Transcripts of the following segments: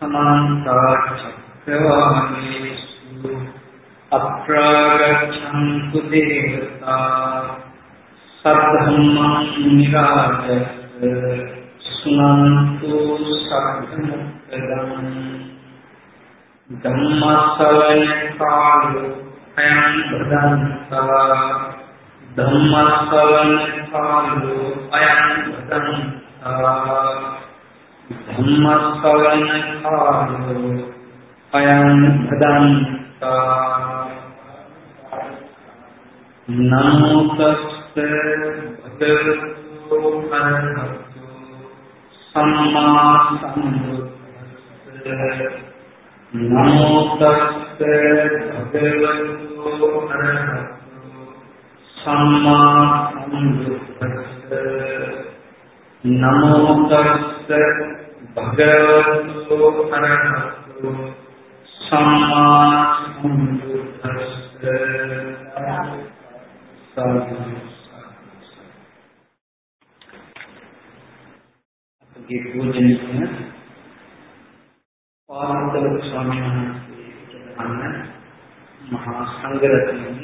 समन्ता चक्रवाणेषु अप्रागच्छन्तु देवता सद्धम्मं निराजत् शृणन्तु सद्धमुक्तदम् धम्मसवनकालो अयं भदन्तः धम्मसवनकालो अयं ධම්මස්සවන කාලෝ අයං පදන්තා නමෝ තස්ස භගවතු අරහතු සම්මා සම්බුද්දස්ස නමෝ තස්ස භගවතු අරහතු සම්මා සම්බුද්දස්ස නමෝ තස්ස භගවතු අරහතු සම්මා සම්බුද්දස්ස සාදු අපගේ පූජනීය පාරමිතක ස්වාමීන් වහන්සේ අන්න මහා සංඝරත්නයන්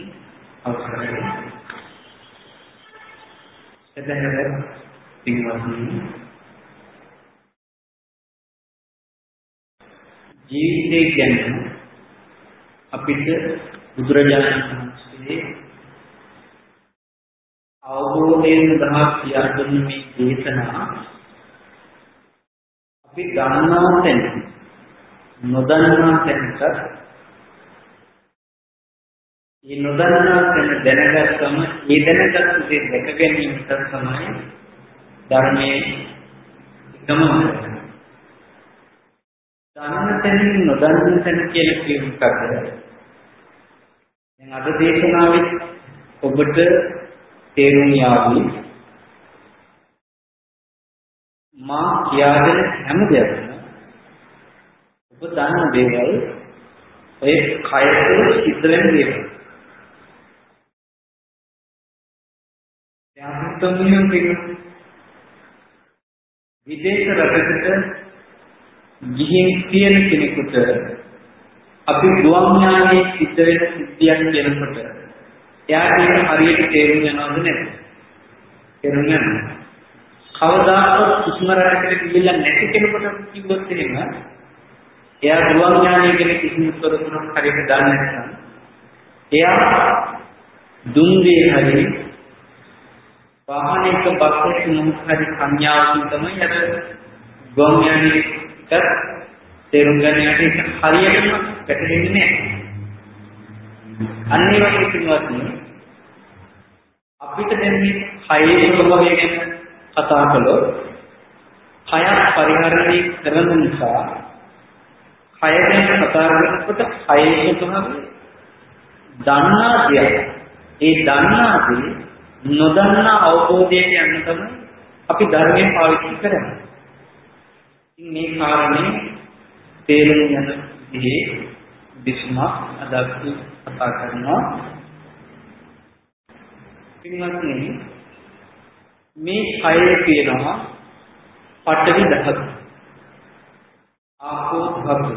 අවසරයි එතැනට පින්වත්නි ජීවිතය ගැන අපිට බුදුරජාණන් වහන්සේ අවබෝධයෙන් දහස් කියා දුන්න මේ දේශනා අපි ගන්නා තැන නොදන්නා තැනට මේ නොදන්නා තැන දැනගත්තම ඒ දැනගත්තු දේ දැක ගැනීමට තමයි ධර්මයේ එකම දන්න තැනින් නොදන්න තැන කියලා කියමු මොකක්ද? දැන් අද දේශනාවේ ඔබට තේරුම් යාවි මා කියාගෙන හැම දෙයක්ම ඔබ දන්න දේවල් ඔය කය තුළ සිද්ධ වෙන දේවල්. දැන් අපි තුන්වෙනි පිළිවෙල විදේශ රටකට ගිහින් තියෙන කෙනෙකුට අපි ගුවන් ඥානයේ සිද්ධ වෙන සිද්ධියක් කියනකොට එයාට ඒක හරියට තේරුම් යනවද නැද්ද? තේරුම් යනවා. කවදාකවත් කිසිම රටකට ගිහිල්ලා නැති කෙනෙකුට කිව්වොත් එහෙම එයා ගුවන් ඥානය ගැන කිසිම තොරතුරක් හරියට දන්නේ නැත්නම් එයා දුන් දේ හරියට වාහනයක බස්සක මොහොත හරි සංඥාවකින් තමයි අර ගොම්යන්ට තේරුම් ගන්නට ඒක හරියටම පැටලෙන්නේ නැහැ. අන්න ඒ වගේ පින්වත්නි අපිට දැන් මේ කයේ ස්වභාවය ගැන කතා කළොත් කය පරිහරණය කරන නිසා කය ගැන කතා කරනකොට කයේ ස්වභාවය දන්නා දෙයක් ඒ දන්නා දේ නොදන්නා අවබෝධයට යන්න තමයි අපි ධර්මයෙන් පාවිච්චි කරන්නේ. ඉතින් මේ කාරණේ තේරුම් යන විදිහේ විස්මක් අද අපි කතා කරනවා. පින්වත්නි මේ කයේ තියෙනවා පඨවි ධාතු. ආපෝ ධාතු.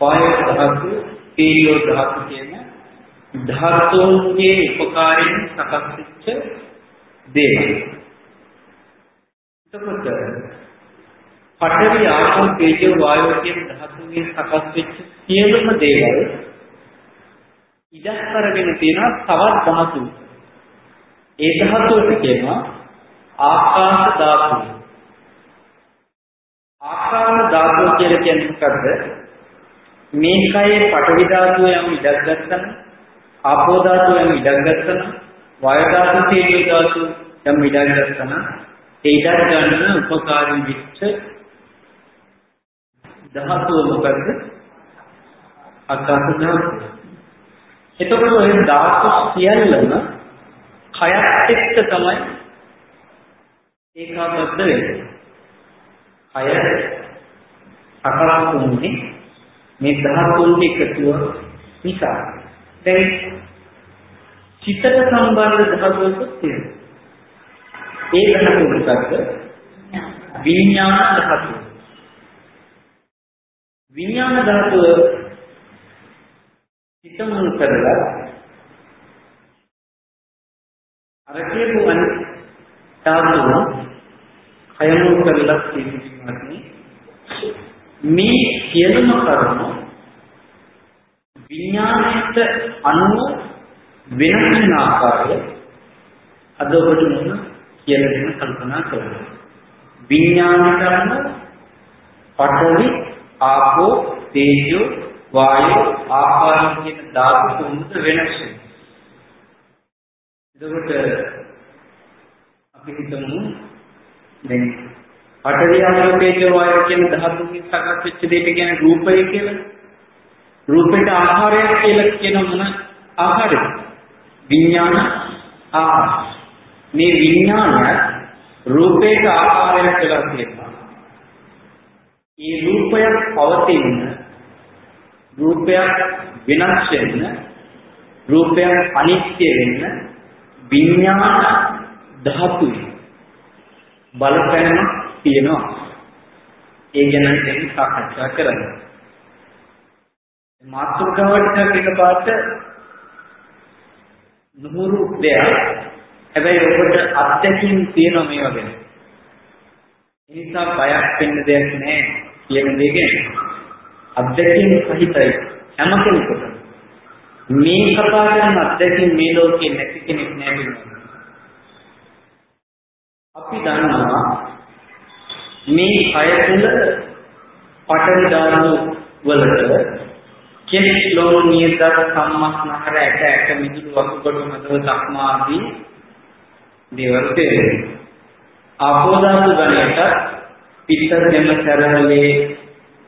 වායෝ ධාතු, තේජෝ ධාතු කියන ධාතුන්ගේ උපකාරයෙන් සකස් වෙච්ච දේවල්. එතකොට පඨවි ආපෝ තේජෝ වායෝ කියන ධාතුන්ගෙන් සකස් වෙච්ච සියලුම දේවල් ඉඩස් කරගෙන තියෙන තවත් ධාතු. ඒ ධාතුවට කියනවා ආකාශ ධාතුව. ආකාශ ධාතුව කියලා කියන්නේ මොකද්ද? මේකයේ පඨවි ධාතුව යම් ඉඩක් ගත්තම ආපෝ ධාතු යම් ඉඩක් ගත්තම වායු ධාතු තේජෝ ධාතු යම් ඉඩක් ගත්තම ඒ ඉඩක් ගන්න උපකාරී විච්ච ධාතුව මොකද්ද? ආකාශ ධාතුව. එතකොට ওই ධාතු සියල්ලම කයත් එක්ක තමයි ඒකාබද්ධ වෙන්නේ. කය සකලකුන්නේ මේ ධාතුන්ගේ එකතුව නිසා. දැන් චිතට සම්බන්ධ ධාතුවකුත් තියෙනවා. ඒ ධාතුව මොකක්ද? විඥාන ධාතුව. විඥාන ධාතුව හිතමුල් කරලා අර කියපු අනිත් ධාතුව කයමුල් කරලා තියෙන්නේ මේ සියලුම කරුණු විඥාණයට අනුව වෙනස් වෙන ආකාරය අද ඔබට මොන කියලා දෙන කල්පනා කරනවා විඥාණයට අනුව පඨවි ආපෝ තේජෝ වායෝ ආකාර කියන ධාතු තුනද වෙනස් එතකොට අපි හිතමු දැන් පඨවි ආපෝ තේජෝ වායෝ කියන ධාතුන්ගෙන් සකස් වෙච්ච දෙයට කියන්නේ රූපය කියලා. රූපයට ආහාරයක් කියලා කියන මොන ආහාරද? විඥාන ආහාර. මේ විඥානය රූපයට ආහාරයක් කියලා කියනවා. මේ රූපයක් පවතින රූපයක් වෙනස් වෙන්න රූපයක් අනිත්‍ය වෙන්න විඥාන ධාතුයි බලපෑමක් තියෙනවා ඒ ගැන දැන් සාකච්ඡා කරන්න මාතෘකාවට එකපාරට නුහුරු දෙයක්. හැබැයි ඔබට අත්දැකීම් තියෙනවා මේවා ගැන. ඒ නිසා බයක් වෙන්න දෙයක් නැහැ කියන දෙකෙන් අත්දැකීම් සහිතයි හැම කෙනෙකුට මේ කතා කරන අත්දැකීම් මේ ලෝකේ නැති කෙනෙක් නැහැ අපි දන්නවා මේ කය තුළ පඨවි ධාතු වලට කෙස් ලෝම නියත සම්මස්නහර ඇට ඇට මිදුළු වකුගඩු මදව තක්මා ආදී දේවල් තේරෙනවා. ආපෝ ධාතු ගණයට පිත්ත දෙම සැරවලේ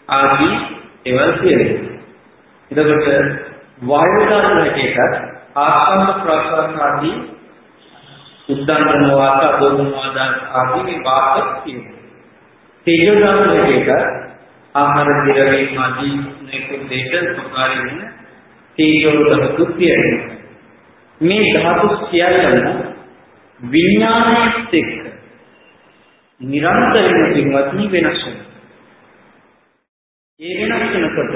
ආදී දේවල් තේරෙනවා. එතකොට වායු ධාතු හැටියට ආස්වාද ප්‍රාස්වාද ආදී උද්දාන වාත අදෝම වාද ආදී මේ වාත තියෙනවා. තේජෝ ධාතු හැටියට ආහාර දිරවීම ආදී නෙකුත් දෙයට උපකාරී වෙන තේජෝ ධාතු තියෙනවා. මේ ධාතු සියල්ලම විඥානයේත් එක්ක නිරන්තරයෙන් පින්වත්නි වෙනස් වෙනවා. ඒ වෙනස් වෙනකොට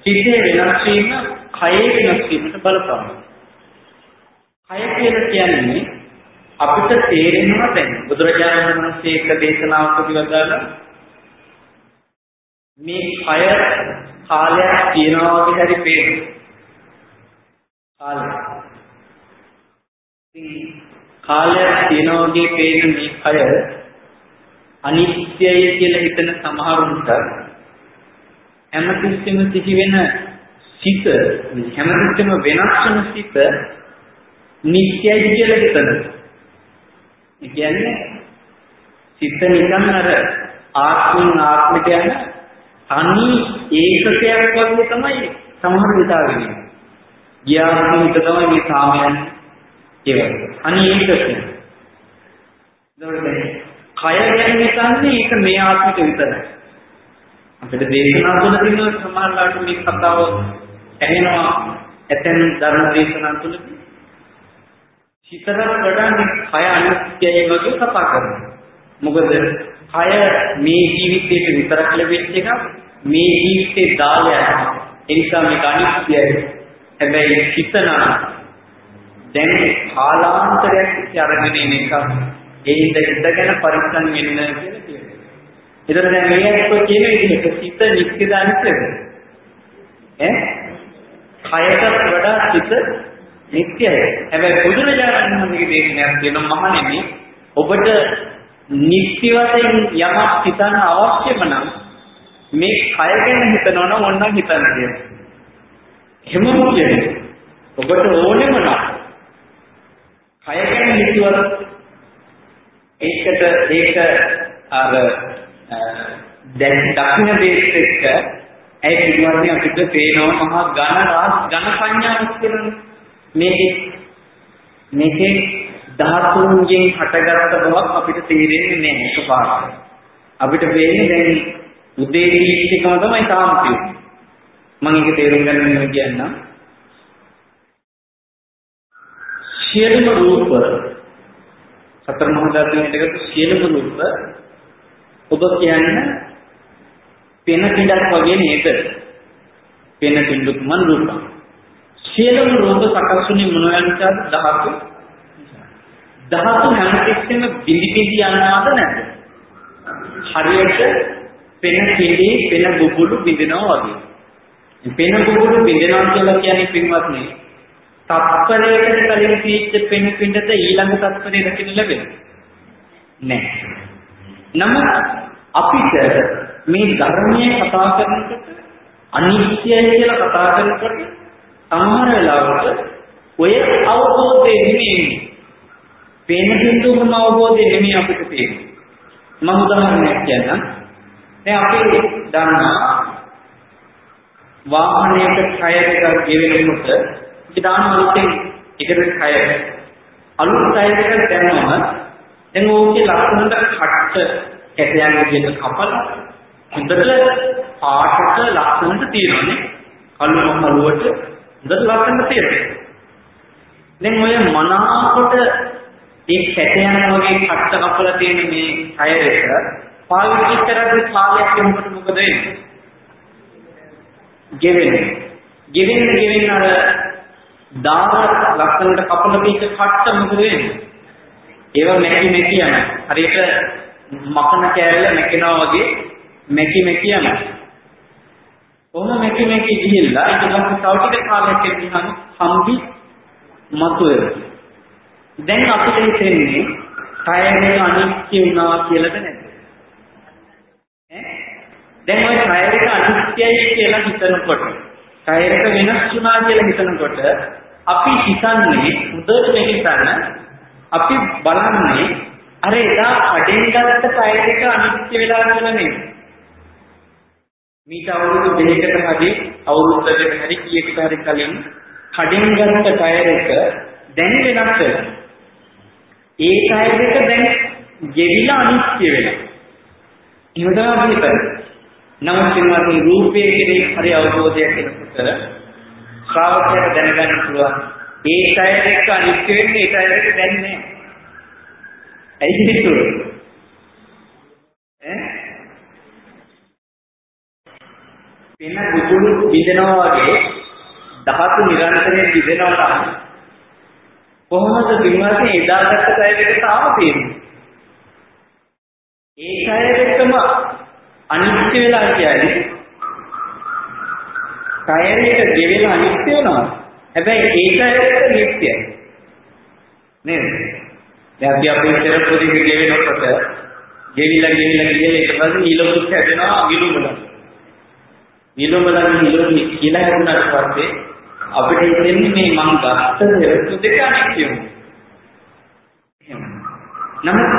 සිතේ වෙනස් වීම කයේ වෙනස් වීමට බලපානවා. කය කියලා කියන්නේ අපිට තේරෙනවා දැන් බුදුරජාණන් වහන්සේ එක දේශනාවකදී වදාළා මේ කය කාලයක් තියනවා වගේ හරි පේනවා. කාලය. ඉතින් කාලයක් තියනවා වගේ පේන මේ කය අනිත්‍යයි කියලා හිතන සමහරුන්ට හැමතිස්සෙම සිහි වෙන සිත හැමතිස්සෙම වෙනස් වෙන සිත නිත්‍යයි කියලා හිතනවා. ඒ කියන්නේ සිත නිකන් අර ආත්මෙන් ආත්මයට යන තනි ඒකකයක් වගේ තමයි සමහර විතාගෙන ඉන්නේ. ගියාම හිත තමයි මේ සාමයන් ඒක. තනි ඒකකයක්. ඒකට කය ගැන හිතන්නේ ඒක මේ ආත්මික විතරයි. අපිට දේශනා තුළ තියෙන සමහරලාට මේ කතාව ඇහෙනවා ඇතැම් ධර්ම දේශනා තුළදී හිතට වඩා මේ කය අනිත්‍යයි වගේ කතා කරනවා. මොකද කය මේ ජීවිතේට විතරක් ලැබෙච්ච එකක් මේ ජීවිතේ දාලා යනවා. ඒ නිසා මේක අනිත්‍යයි. හැබැයි හිතනවා දැන් කාලාන්තරයක් අරගෙන ඉන්න එක ඒ හිත හිතගෙන පරිස්සම් වෙන්න කියලා කියනවා. ඒතර දැන් මේ අත්ෝ කියන විදිහට හිත නිත්‍යද අනිත්‍යද? ඈ කයකට වඩා හිත නිත්‍යයි. හැබැයි බුදුරජාණන් වහන්සේගේ දේශනාවක් තියෙනවා මහණෙනි ඔබට නිත්‍ය වශයෙන් යමක් හිතන්න අවශ්‍යම නම් මේ කය ගැන හිතනවා නම් ඕනනම් හිතන්න කියලා. එහෙම කියන්නේ ඔබට ඕනෙම නම් කය ගැන හිතුවත් ඒකට ඒක අර දැන් දක්ෂින දේශ එක්ක ඒ පිළිවෙලින් අපිට පේනවා මහා ඝන ඝන සංඥාවක් කියලා මේකේ මේකේ ධාතුන්ගෙන් හටගත්ත බවක් අපිට තේරෙන්නේ නැහැ එකපාරට. අපිට වෙන්නේ දැන් උදේ දීපිකම තමයි තාම තියෙන්නේ. මම ඒක තේරුම් ගන්න ඕනේ කියන්නම්. සියලුම රූප සතර මහා ධාතුන් එකතු සියලුම රූප ඔබ කියන්නේ පෙන පිටක් වගේ නේද? පෙන පිටුක්ම රූප. සියලුම රූප සකස් වුනේ මොනවා නිසාද? ධාතු. ධාතු හැමතිස්සෙම බිඳි බිඳි යනවාද නැද්ද? හරියට පෙන පිළි පෙන බුබුලු බිඳිනවා වගේ. පෙන බුබුලු බිඳිනවා කියලා කියන්නේ පින්වත්නි තත්පරයකට කලින් තීච්ච පෙන පිටද ඊළඟ තත්පරේ දකින්න ලැබෙනවා. නැහැ. නමුත් අපිට මේ ධර්මයේ කතා කරනකොට අනිත්‍යයි කියලා කතා කරනකොට සමහර වෙලාවට ඔය අවබෝධය නෙමෙයි. පේන බින්දුවම අවබෝධය නෙමෙයි අපිට තියෙන්නේ. මම උදාහරණයක් කියන්නම්. දැන් අපි දන්නවා වාහනයක ටයර් එකක් ගෙවෙනකොට අපි දාන අලුතෙන් එකට ටයර්. අලුත් ටයර් එකක් දැම්මම දැන් ඕකේ ලස්සනට කට්ට කැටයන් විදිහට කපලා හොඳට පාටට ලස්සනට තියෙනවානේ. කළු කළුවට හොඳට ලස්සනට තියෙනවා. දැන් ඔය මනාකොට ඒ කැටයන් වගේ කට්ට කපලා තියෙන මේ ටයර් එක පාවිච්චි කරද්දී කාලයක් යනකොට මොකද වෙන්නේ? ගෙවෙන්නේ. ගෙවෙන්න ගෙවෙන්න අර දාර ලස්සනට කපලා තියෙච්ච කට්ට මොකද වෙන්නේ? ඒව මෙකි මෙකි යන හරියට මකන කෑල්ල මෙකිනවා වගේ මෙකි මෙකි යන කොහොම මෙකි මෙකි ගිහිල්ලා ඊට පස්සේ තව ටික කාලයක් යනකම් හම්බි මතුවේ දැන් අපිට හිතෙන්නේ කයනේ අනිත්‍ය වුණා කියලාද නැද්ද? දැන් ওই කය එක අනිත්‍යයි කියලා හිතනකොට කය එක වෙනස් වුණා කියලා හිතනකොට අපි හිතන්නේ උදේට මේක හිතන්න අපි බලන්නේ අර එදා කඩෙන් ගත්ත කය දෙක අනිත්‍ය වෙලා කියලා නේද? මීට අවුරුදු දෙකකට හරි අවුරුද්දකට හරි කීයකට හරි කලින් කඩෙන් ගත්ත කය දෙක දැන් වෙනස් වෙලා. ඒ කය දෙක දැන් ගෙවිලා අනිත්‍ය වෙලා. එහෙම තමයි හිතන්නේ. නමුත් මේ රූපයේ කෙරෙහි හරි අවබෝධයක් එනකොට ශ්‍රාවකයාට දැනගන්න පුළුවන් ඒ ටයර් එක අනිත්‍ය වෙන්නේ ඒ ටයර් එක දැන් නෑ. ඇයි ඒක? ඈ? වෙන බුදුරු බිඳනවා වගේ ධාතු නිරන්තරයෙන් බිඳනවා නම් කොහොමද බින්වාසේ එදාගත්ත ටයර් එක තාම තියෙන්නේ? ඒ ටයර් එකම අනිත්‍ය වෙලා කියන්නේ ටයර් එක ගෙවෙලා අනිත්‍ය වෙනවා. හැබැයි ඒකයට නිත්‍යයි. නේද? දැන් අපි අපේ පෙරපො දෙක ගෙවෙනකොට ගෙවිලා ගෙවිලා ගිහලා ඊට පස්සේ ඊළඟට හැදෙනවා විලුඹල. විලුඹල විලුඹ කියලා හුණාට පස්සේ අපිට හිතෙන්නේ මේ මං ගත්ත පෙරපො දෙක අනිත්‍යයි. එහෙම. නමුත්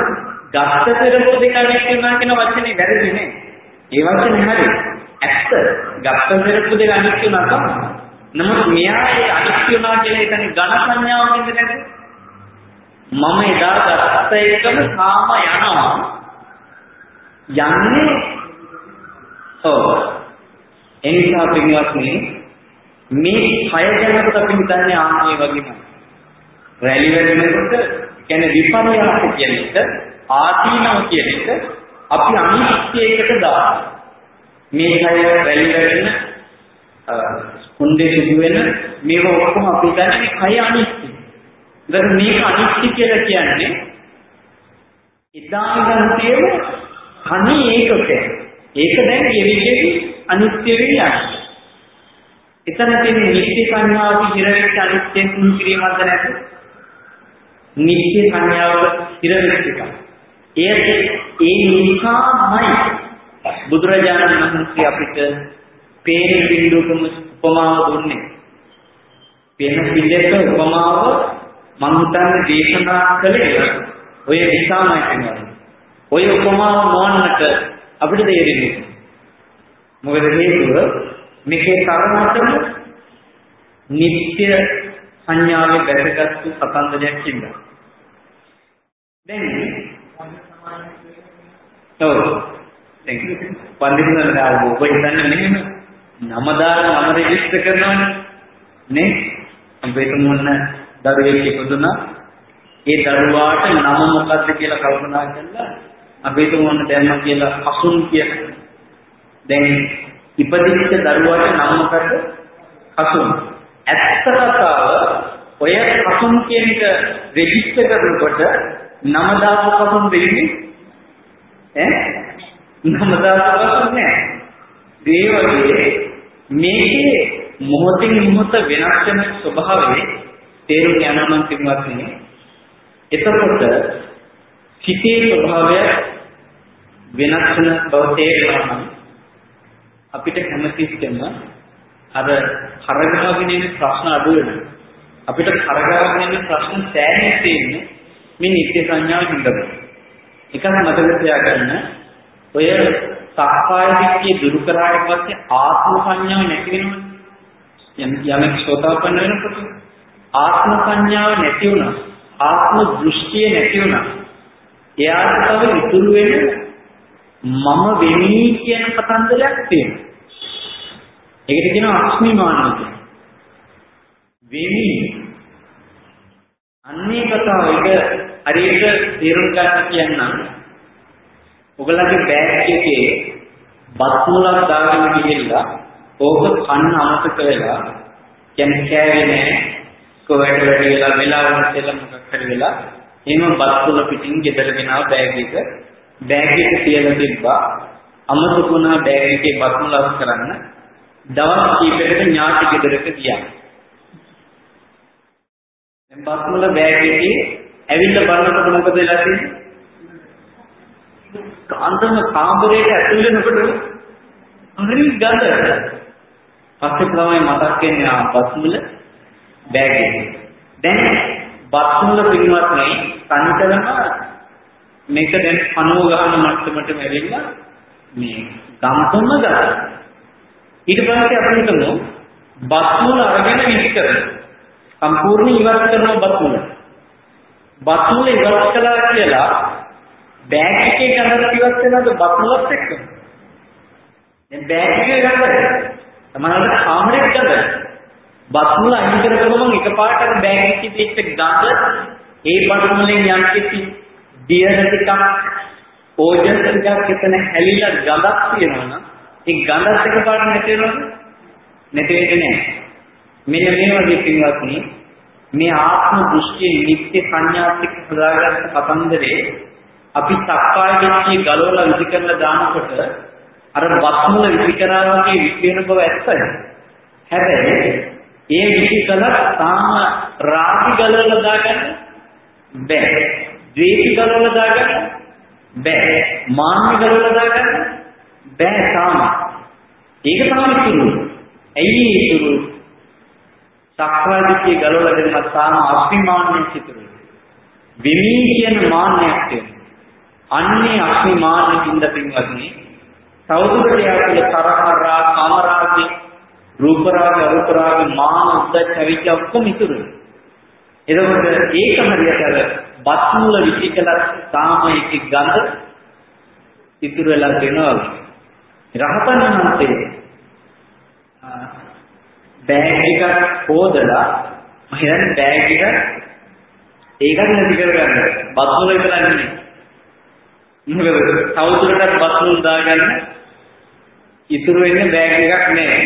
ගත්ත පෙරපො දෙක අනිත්‍ය වුණා කියන වචනේ වැරදි නේ. ඒ වචනේ හරි. ඇත්ත. ගත්ත පෙරපො දෙක අනිත්‍ය වුණා තමයි. නමුත් මෙයාගේ අනිත්‍ය වුණා කියලා හිතන්නේ ඝන සංඥාවකින්ද නැද්ද? මම එදා ගත්ත එකම කාම යනවා. යන්නේ ඔව්. එනිසා පින්වත්නි මේ කය ගැනත් අපි හිතන්නේ ආන්නේ වගේම. රැලි වෙනකොට කියන්නේ විපර්යාස කියන එක ආදීනව කියන එක අපි අනිත්‍යයකට දානවා. මේ කය රැලි වෙන කුණ්ඩේ සිදු වෙන මේව ඔක්කොම අපි ගන්නේ කය අනිත්‍ය. ඒකට මේක අනිත්‍ය කියලා කියන්නේ එදා ඉඳන් තියෙන තනි ඒකක. ඒක දැන් ගෙවිගෙවි අනිත්‍ය වෙන්නේ. එතන තියෙන නිත්‍ය සංඥාවක හිර වෙච්ච අනිත්‍ය කුණු කිරීමක්ද නැද්ද? නිත්‍ය සංඥාවක හිර වෙච්ච එක. ඒ ඒ නිසාමයි බුදුරජාණන් වහන්සේ අපිට පේන බිඳුකම උපමාව දුන්නේ. පේන පිළිදෙක උපමාව මම හිතන්නේ දේශනා කළේ ඔය නිසාමයි කියන්නේ. ඔය උපමාව නොවන්නට අපිට තේරෙන්නේ. මොකද හේතුව මේකේ තරමටම නිත්‍ය සංඥාවේ බැසගත්තු සතන්දරයක් ඉන්නවා. දැන් ඔව් දැන් පන්දිනවල ඔබ හිතන්නේ නෙමෙයි නම දාලා නම රෙජිස්ටර් කරනවනේ නේ අපිට මොන දරුවෙක් ඉපදුනා ඒ දරුවාට නම මොකක්ද කියලා කල්පනා කළා අපි තුමුන්න දැම්ම කියලා අසුන් කියන දැන් ඉපදිච්ච දරුවාට නම මොකද? කසුන්. ඇත්ත කතාව ඔය කසුන් කියන එක රෙජිස්ටර් කරනකොට නම දාපු කසුන් දෙන්නේ ඈ නම දාපු කසුන් නෑ. ඒ වගේ මේකේ මොහොතින් මොහොත වෙනස් වෙන ස්වභාවය තේරුම් යනවා නම් පින්වත්නි එතකොට සිතේ ස්වභාවය වෙනස් වෙන බව තේරෙනවා නම් අපිට හැමතිස්සෙම අර කරගාගෙන ඉන්න ප්‍රශ්න අඩු වෙනවා. අපිට කරගාගෙන ඉන්න ප්‍රශ්න සෑහෙන තියෙන්නේ මේ නිත්‍ය සංඥාව හින්දාද. එකක් මතක තියාගන්න ඔය සක්කාය දිට්ඨිය දුරු කරාට පස්සේ ආත්ම සංඥාව නැති වෙනවනේ. යම් යමෙක් සෝතාපන්න වෙනකොට ආත්ම සංඥාව නැති වුණා. ආත්ම දෘෂ්ටිය නැති වුණා. එයාට තව ඉතුරු වෙන මම වෙමි කියන කතන්දරයක් තියෙනවා. ඒකට කියනවා අස්මිමානය කියලා. වෙමි. අන්නේ කතාව එක හරියට තේරුම් ගන්න කියන්නම්. ඔයගලගේ බෑග් එකේ බත් මුලක් දාගෙන ගිහිල්ලා ඕක කන්න අමතක වෙලා කියන්නේ කෑවේ නැහැ. කොහෙට වැඩි වෙලා වෙලාවට කියලා මොකක් හරි වෙලා එහෙම බත් මුල පිටින් ගෙදර ගෙනාව බෑග් එක බෑග් එක තියලා තිබ්බා. අමතක වුණා බෑග් එකේ බත් මුල අස් කරන්න. දවස් කීපයකට ඥාති ගෙදරක ගියා. දැන් බත් මුල බෑග් එකේ ඇවිල්ලා බලනකොට මොකද වෙලා තියෙන්නේ? කාන්තම කාමරයට ඇතුල් වෙනකොට හරි ගඳ. පස්සේ තමයි මතක් වෙන්නේ ආ බත් මුල බෑග් එකේ. දැන් බත් මුල පින්වත් නෙයි තනිකරම මේක දැන් පණුව ගන්න මට්ටමටම ඇවිල්ලා මේ ගම්පොන්න ගන්න. ඊට පස්සේ අපි හිතමු බත් මුල අරගෙන විසි කරනවා. සම්පූර්ණ ඉවත් කරනවා බත් මුල. බත් මුල ඉවත් කළා කියලා බෑග් එකේ ගඳක් ඉවත් වෙනවද බත් මුලත් එක්ක? දැන් බෑග් එකේ ගඳ තමයිලට කාමරේට ගඳ. බත් මුල අයින් කරගමම එකපාරට බෑග් එකේ තියෙච්ච ගඳ ඒ බත් මුලෙන් යම් කිසි දියර ටිකක් ඕජස් ටිකක් එතන හැලිලා ගඳක් තියෙනවනම් ඒ ගඳත් එකපාරට නැති වෙනවද? නැති වෙන්නේ නැහැ. මෙන්න මේ වගේ පින්වත්නි මේ ආත්ම දෘෂ්ටි නිත්‍ය සංඥාත් එක්ක හදාගත්ත කතන්දරේ අපි සක්කාය දිට්ඨිය ගලවලා විසි කරලා දානකොට අර වස්මුල විසි කරා වගේ විසි වෙන බව ඇත්තයි. හැබැයි ඒ විසි කළා තාම රාගි ගලවලා දාගන්න බැහැ. ද්වේෂි ගලවලා දාගන්න බැහැ. මාන්නි ගලවලා දාගන්න බැහැ තාම. ඒක තමයි ඉතුරු. ඇයි ඉතුරු? සක්කාය දිට්ඨිය ගලවලා දෙන්න තාම අස්මිමාන්නේ සිතුරු. විමි කියන මාන්නයක් තියෙනවා. අන්නේ අස්මිමානෙකින්ද පින්වත්නි තවදුරට යාතුල තරහරා කාමරාගී රූප රාග අරූප රාග මාන උද්දච්ච අවිද්‍ය ඔක්කොම ඉතුරු එතකොට ඒක හරියට අර බත් මුල විචිකලා තාම ඒකේ ගඳ ඉතුරු වෙලා තියෙනවා රහතන් වහන්සේ බෑග් එකක් හොදලා මම හිතන්නේ බෑග් එක ඒකත් නැති කරගන්න බත් මුල විතරක් නෙමෙයි මොකද තවදුරටත් බස්මුල් දාගන්න ඉතුරු වෙන්නේ බෑග් එකක් නෑ.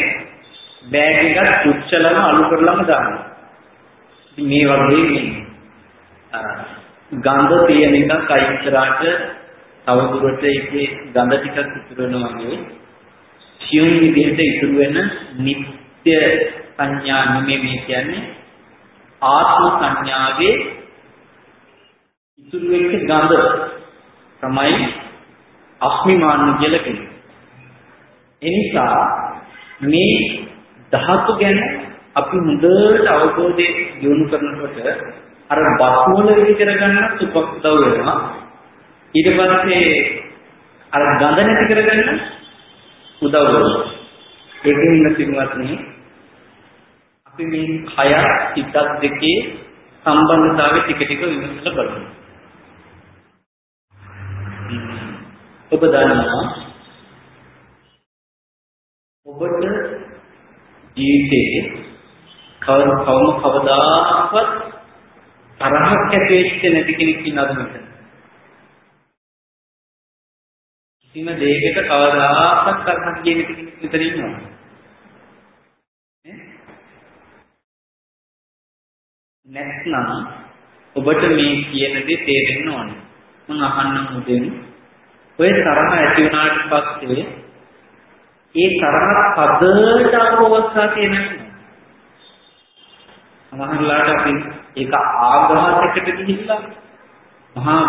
බෑග් එකත් පුච්චලම අලු කරලම දානවා. ඉතින් මේ වගේ මේ ගඳ තියෙන එකක් අයින් කරාට තවදුරට ඒකේ ගඳ ටිකක් ඉතුරු වෙනවා වගේ සියුම් විදිහට ඉතුරු වෙන නිත්‍ය සංඥා නෙමෙයි මේ කියන්නේ ආත්ම සංඥාවේ ඉතුරු වෙච්ච ගඳ තමයි අස්මිමාන්න කියලා කියන්නේ. එනිසා මේ ධාතු ගැන අපි හොඳට අවබෝධය දියුණු කරනකොට අර බස්මූල විදි කරගන්න උපක්‍රව වෙනවා. ඊට පස්සේ අර ගඳ නැති කරගන්න උදව් වෙනවා. ඒකෙන් පින්වත්නි අපි මේ කය හිතත් දෙකේ සම්බන්ධතාවය ටික ටික විමසලා බලමු. ඔබ දන්නවා ඔබට ජීවිතේ කවම කවම කවදාවත් තරහක් ඇති වෙච්ච නැති කෙනෙක් ඉන්නවද මෙතන? කිසිම දෙයකට කවදාකවත් තරහක් කියන කෙනෙක් විතර ඉන්නවා. නැත්නම් ඔබට මේ කියන දේ තේරෙන්න ඕනේ. මම අහන්නම් උදෙන් ඔය තරහ ඇති වුණාට පස්සේ ඒ තරහ පදට අවස්ථා තියෙනවා. සමහරලාට අපි ඒක ආඝාතයකට ගිහිල්ලා මහා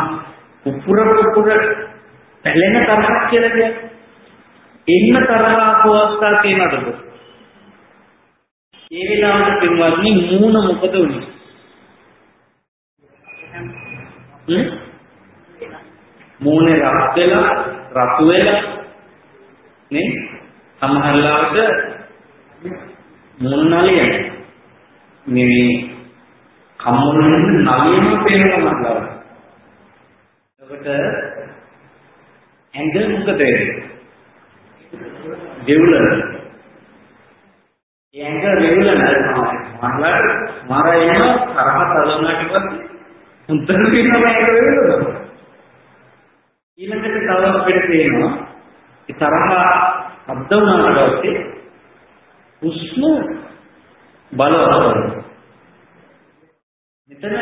කුපුර කුපුර පැලෙන තරහක් කියලා කියන්නේ. එන්න තරහ අවස්ථා තියෙනවද? ඒ වෙලාවට පින්වත්නි මූණ මොකද උනේ? මූණේ රත් වෙලා රතු වෙලා නේ? සමහරලාට මූණ නලියන. මේ කම්මුලින් නලියම පේනවා මතලා එතකොට ඇඟ මොකද වෙන්නේ? දෙවුලන ඒ ඇඟ දෙවුලන මහලාට මාරා එන තරහ තලනාට පස්සේ උත්තර දෙනවා ඒක වෙනවද? ඊළඟට තව අපිට තේරෙනවා ඒ තරහ අද්ද වුණාට පස්සේ උෂ්ණ බලවත් මෙතන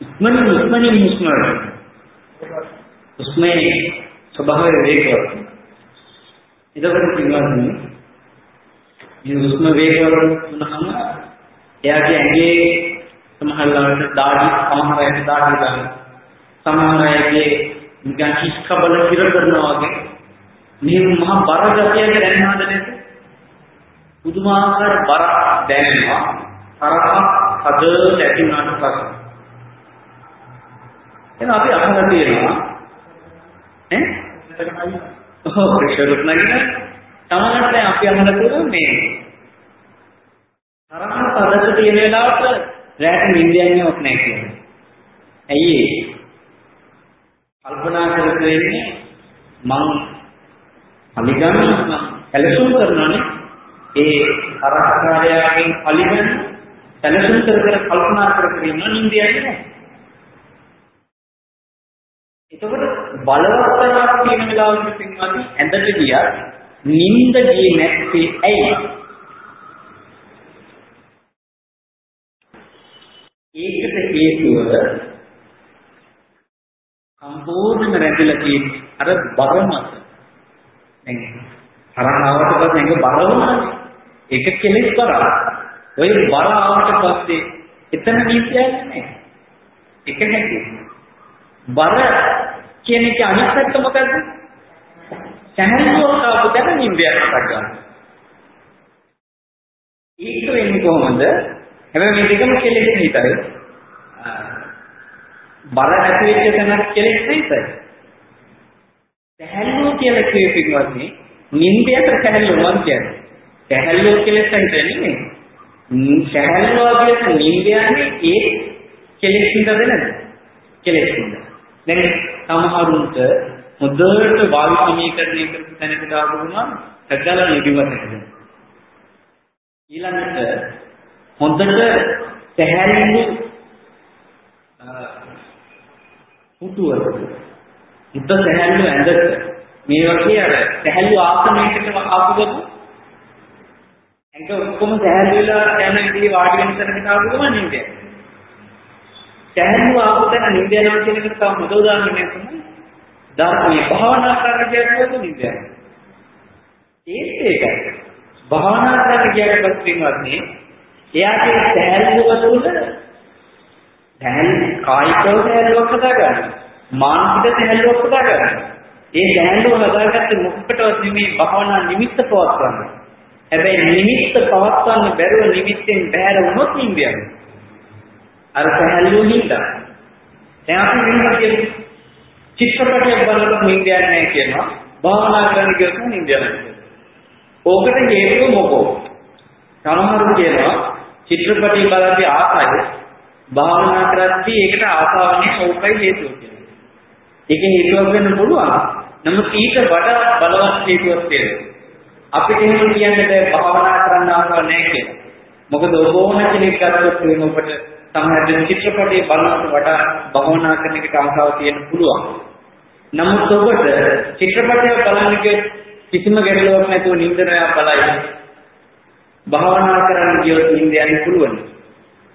ඉක්මනින් ඉක්මනින් උෂ්ණ උෂ්ණේ ස්වභාවය වේගවත්. එතකොට පින්වත්නි මේ උෂ්ණ වේගවත් වුණාම එයාගේ ඇඟේ සමහරවිට දාඩි සමහර අය දාඩි ගන්න. සමහර අයගේ නිකන් කිස්කබල කිර කරනවා වගේ මේ මහා බර ගතියක් දැනනවද නේද? පුදුමාකාර බර දැනෙනවා. තරහ හදට ඇති වුණාට පස්සේ. එහෙනම් අපි අහලා තියෙනවා ඈ? ඔව් ප්‍රෙෂර් එක නැගින. තමකට අපි අහලා තියෙනවා මේ තරහ පදක තියෙන වෙලාවට රැට නිින්ද යන්නේවත් නැහැ කියන්නේ. ඇයි ඒ? කල්පනා කර කර ඉන්නේ මං අලිගම සැලසුම් කරනවානේ ඒ අරහකාරයාගෙන් අලිගම සැලසුම් කර කර කල්පනා කර කර ඉන්න නිින්ද යන්නේ නැහැ. එතකොට බලවත්කමක් තියෙන වෙලාවකට පින්වත්නි ඇඳට ගියා නිින්ද ගියේ නැත්තේ ඇයි? ඒකට හේතුව සම්පූර්ණයෙන්ම රැඳිලා තියෙන අර බර මත. දැන් හරහාවට පස්සේ එංග බර වුණානේ. ඒක කෙලෙස් බර. ඔය බර ආවට පස්සේ එතන නීතියක් නැහැ. ඒක නැති. බර කියන එක අනිත් පැත්ත මොකද්ද? සැහැල්ලුවක් ආපු තැන නිින්දයක් ගන්න. ඒක වෙන්නේ කොහොමද? හැබැයි මේ දෙකම කෙලෙස් නිතරයි. බර නැති වෙච්ච තැනක් කෙලෙස් නිතරයි. සැහැල්ලුව කියලා කියපිටවත්නි නින්දයට සැහැල්ලුව මං කියන්නේ. සැහැල්ලුව කෙලෙස් හිතන්නේ නෙමෙයි. සැහැල්ලුව කියන නින්ද යන්නේ ඒ කෙලෙස් හිතද නැද්ද? කෙලෙස් හිත. දැන් සමහරුන්ට හොඳට වායු සමීකරණය කරපු තැනකට ආපු ගමන් සැකලා නිදිමතට. ඊළඟට හොඳට සැහැල්ලු පුටුවක හිත සැහැල්ලු ඇඳට. මේ වගේ අර සැහැල්ලු ආසනයකට ආපු ගමන් ඒක ඔක්කොම සැහැල්ලු වෙලා යන විදිහේ වාඩි වෙන තැනකට ආපු ගමන් නින්ද සැහැල්ලු ආපු තැන නින්ද යනවා කියන එක තව හොඳ උදාහරණයක් තමයි ධර්මයේ භාවනා කරන කියනකොට නින්ද යනවා. ඒත් ඒකයි. භාවනා කරන කියන පස්සේ එයාගේ සෑහලුව තුළ දැන් කායිකව සෑහලුවක් හදා ගන්න. මානසික සෑහලුවක් හදා ගන්න. ඒ සෑහලුව හදාගත්තේ මොකකටවත් නෙමෙයි භවනා නිමිත්ත පවත්වන්න. හැබැයි නිමිත්ත පවත්වන්න බැරුව නිමිත්තෙන් බැහැර වුණොත් නිින්දියක්. අර සෑහලුව නින්දා. දැන් අපි නින්දා කියන්නේ චිත්‍රපටයක් බලනකොට නිින්දයක් නැහැ කියනවා. භාවනා කරන්න කියනකොට නිින්දයක් නැහැ. ඕකට හේතුව මොකෝ? සමහරු කියනවා චිත්‍රපටි බලද්දී ආසයි භාවනා කරද්දී ඒකට ආසාවන්නේ ඕකයි හේතුව කියලා. ඒකේ හේතුවක් වෙන්න පුළුවන්. නමුත් ඊට වඩා බලවත් හේතුවක් තියෙනවා. අපිට එහෙම කියන්න බෑ භාවනා කරන්න ආසාව නැහැ කියලා. මොකද ඔබ ඕන කෙනෙක් ගත්තොත් එහෙම ඔබට සමහරවිට චිත්‍රපටි බලනකොට වඩා භාවනා කරන එකට ආසාව තියෙන්න පුළුවන්. නමුත් ඔබට චිත්‍රපටයක් බලන්න කිසිම ගැටලුවක් නැතුව නිින්ද නෑ බලයි. භාවනා කරන්න ගියොත් නිින්ද යන්න පුළුවන්.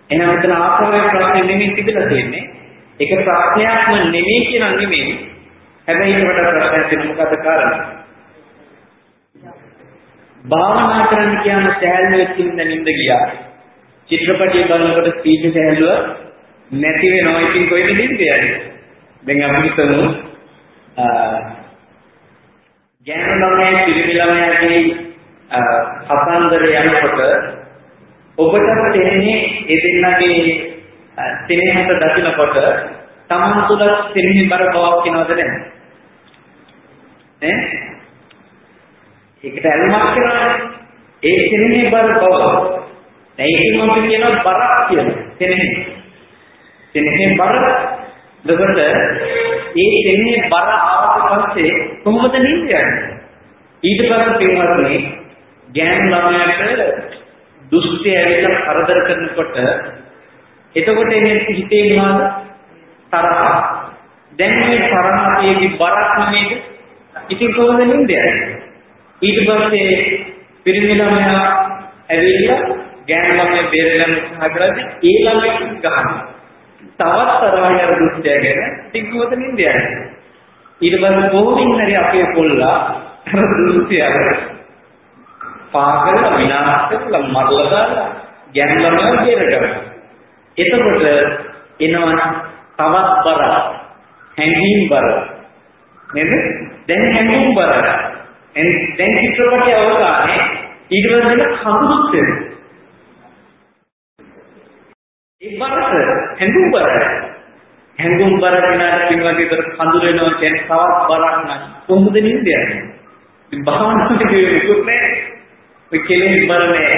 එහෙනම් මෙතන ආකාරයේ ප්‍රශ්නේ නෙමෙයි තිබිලා තියෙන්නේ. ඒක ප්‍රශ්නයක්ම නෙමෙයි කියන නෙමෙයි. හැබැයි ඒකට ප්‍රශ්නයක් තියෙන මොකද කාරණා? භාවනා කරන්න කියන සෑහළු වෙච්ච ඉඳ නිින්ද ගියා. චිත්‍රපටිය බලනකොට ස්පීච් සෑහළුව නැති වෙනවා. ඉතින් කොයිද නිින්ද යන්නේ? දැන් අපි හිතමු ගෑනු ළමයි පිරිමි ළමයාගේ කතන්දර යනකොට ඔබට තේරෙන්නේ ඒ දෙන්නගේ සෙනෙහස දකිනකොට තමන් තුළ සිරිමි බර බවක් එනවද නැද්ද? ඈ? ඒකට ඇල්මක් කරනවා. ඒ සිරිමි බර බව. ඒකෙන් අපි කියනවා බරක් කියලා. සෙනෙහ. සෙනෙහ බර. දෙකට ඒ සෙනෙහ බර ආවට පස්සේ කොහොමද නිින්ද යන්නේ? ඊට පස්සේ පින්වත්නි ගෑනු ළමයාට දුෂ්ටය ඇවිල්ලා කරදර කරනකොට එතකොට එන්නේ හිතේ මොනවද? තරහ. දැන් මේ තරහ අපේගේ බරක් නෙමෙයිද? ඉතින් කොහොමද නින්දේ? ඊට පස්සේ පිරිමි ළමයා ඇවිල්ලා ගෑනු ළමයා බේරගන්න උත්සාහ කරද්දී ඒ ළමයා ගහනවා. තවත් තරහයර දුෂ්ටයගෙන ඉතින් කොහොමද නින්දේ? ඊට පස්සේ බොහොමින් හරි අපේ පොල්ලා අර දුෂ්ටයර පාගල විනාශ කරලා මරලා දාලා ගෑනු ළමයා බේරගන්නවා. එතකොට එනවා තවත් බර හැංගීම් බර නේද? දැන් හැංගීම් බර දැන් චිත්‍රපටය අවසානයේ ඊට පස්සේ කඳුළුත් වෙනවා. ඒ බරට හැංගීම් බර හැංගීම් බර විනාඩි කින්වත් විතර කඳුළු වෙනවා. කියන්නේ තවත් බරක් නෑ කොහොමද නින්ද යන්නේ? භාවනාවේ කිව්වොත් නෑ ඔය කෙලෙස් බර නෑ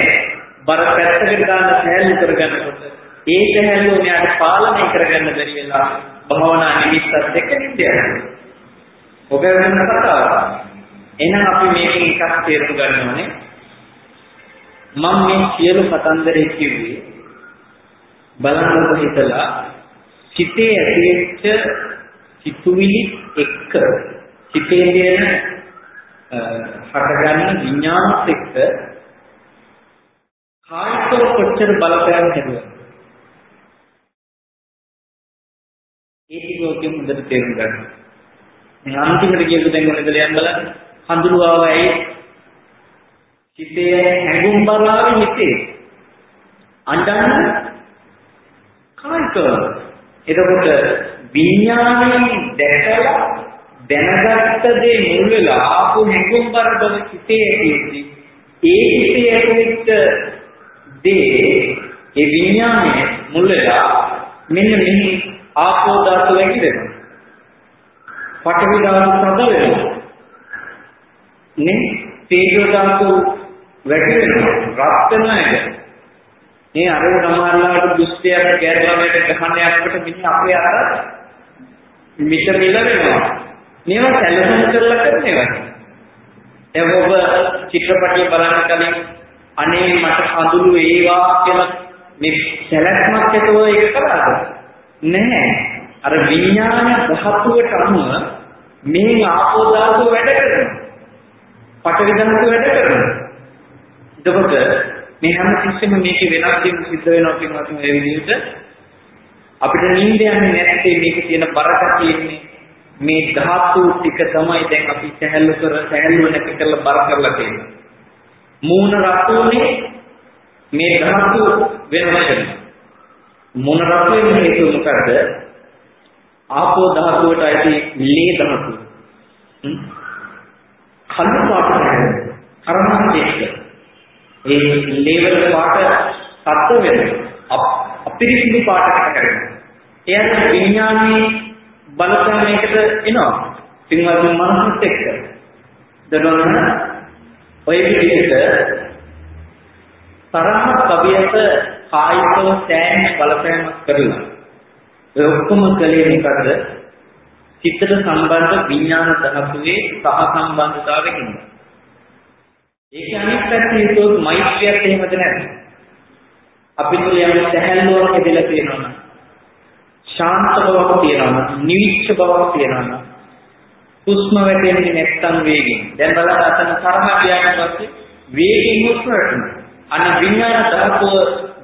බර පැත්තකට දාන්න සෑහළු කරගන්නකොට ඒ සැහැල්ලුව මෙයාට පාලනය කරගන්න බැරි වෙලා භවනා නිමිත්තත් එක්ක නිදයනවා. ඔබ වෙන කතාවක්. එහෙනම් අපි මේකෙන් එකක් තේරුම් ගන්න ඕනේ. මම මේ සියලු කතන්දරේ කිව්වේ බලන්නකො හිතලා සිතේ ඇතිවෙච්ච සිතුවිලි එක්ක සිතේ තියෙන හටගන්න විඥානත් එක්ක කායිකව කොච්චර බලපෑම් හැදුවද ඒ ටික ඔකෙන් හොඳට තේරුම් ගන්න. මේ අන්තිමට කියපු දැන් මොනද ලියන්න බලන්න. හඳුරුවාව ඇයි? හිතේ හැඟුම් බරාවේ හිතේ. අඬන්න කායික. එතකොට විඥාණයෙන් දැකලා දැනගත්ත දේ මුල් වෙලා ආපු හැඟුම් බර බව හිතේ ඇතිවෙන්නේ. ඒ හිතේ ඇතිවෙච්ච දේ ඒ විඥාණය මුල් වෙලා මෙන්න මෙහි ආපෝ ධාතු වැగిරෙනවා. පඨවි ධාතු සද වෙනවා. නේ තේජෝ ධාතු වැగిරෙනවා. රත් වෙනවා ඒක. මේ අර සමහරලාට දුෂ්ටයක් ගැරලමකට ගහන්න යනකොට මිනිහ අපේ අර මිස මිල වෙනවා. මේවා සැලසුම් කරලා කරනේවා. දැන් ඔබ චිත්‍රපටිය බලන්න කලින් අනේ මට කඳුළු ඒවා කියලා මේ සැලැස්මක් ඇතුව ඒක කරාද? නැහැ. අර විඥාන ධාතුවට අනුව මේ ආපෝ ධාතුව වැඩ කරනවා. පඨවි ධාතුව වැඩ කරනවා. එතකොට මේ හැම තිස්සෙම මේකේ වෙනස් වීම සිද්ධ වෙනවා කියනවා මේ විදිහට අපිට නිින්ද යන්නේ නැත්තේ මේකේ තියෙන බරක තියෙන්නේ මේ ධාතු ටික තමයි දැන් අපි සැහැල්ලු කර සැහැල්ලු නැති කරලා බර කරලා තියෙන්නේ. මූණ රතුනේ මේ ධාතු වෙනස් වෙනවා. මොන රසයෙන් හේතුව මොකද්ද? ආපෝ ධාතුවට ඇති ලේ ධාතුව. කළු පාට කරමත් එක්ක ඒ ලේවල පාට සත්ව වෙනවා. අපිරිසිදු පාටකට කරනවා. එයාට විඥානයේ බලපෑමකට එනවා. පින්වත් මනසත් එක්ක. දනවන ඔය විදිහට තරහ කවියට කායිකව සෑහෙන බලපෑමක් කරලා ඒ ඔක්කොම කලේ මොකද? චිත්තට සම්බන්ධ විඥාන ධාතුවේ සහ සම්බන්ධතාවයකින්. ඒක අනිත් පැත්තේ හිතුවොත් මෛත්‍රියත් එහෙමද නැද්ද? අපි තුල යම් සැහැල්ලුවක් ඇදලා තියෙනවා. ශාන්ත බවක් තියෙනවා. නිවිච්ච බවක් තියෙනවා. හුස්ම වැටෙන්නේ නැත්තම් වේගෙන්. දැන් බලන්න අතන තරහ කියන්නේ පස්සේ වේගෙන් හුස්ම වැටෙනවා. අන්න විඥාන ධාතුව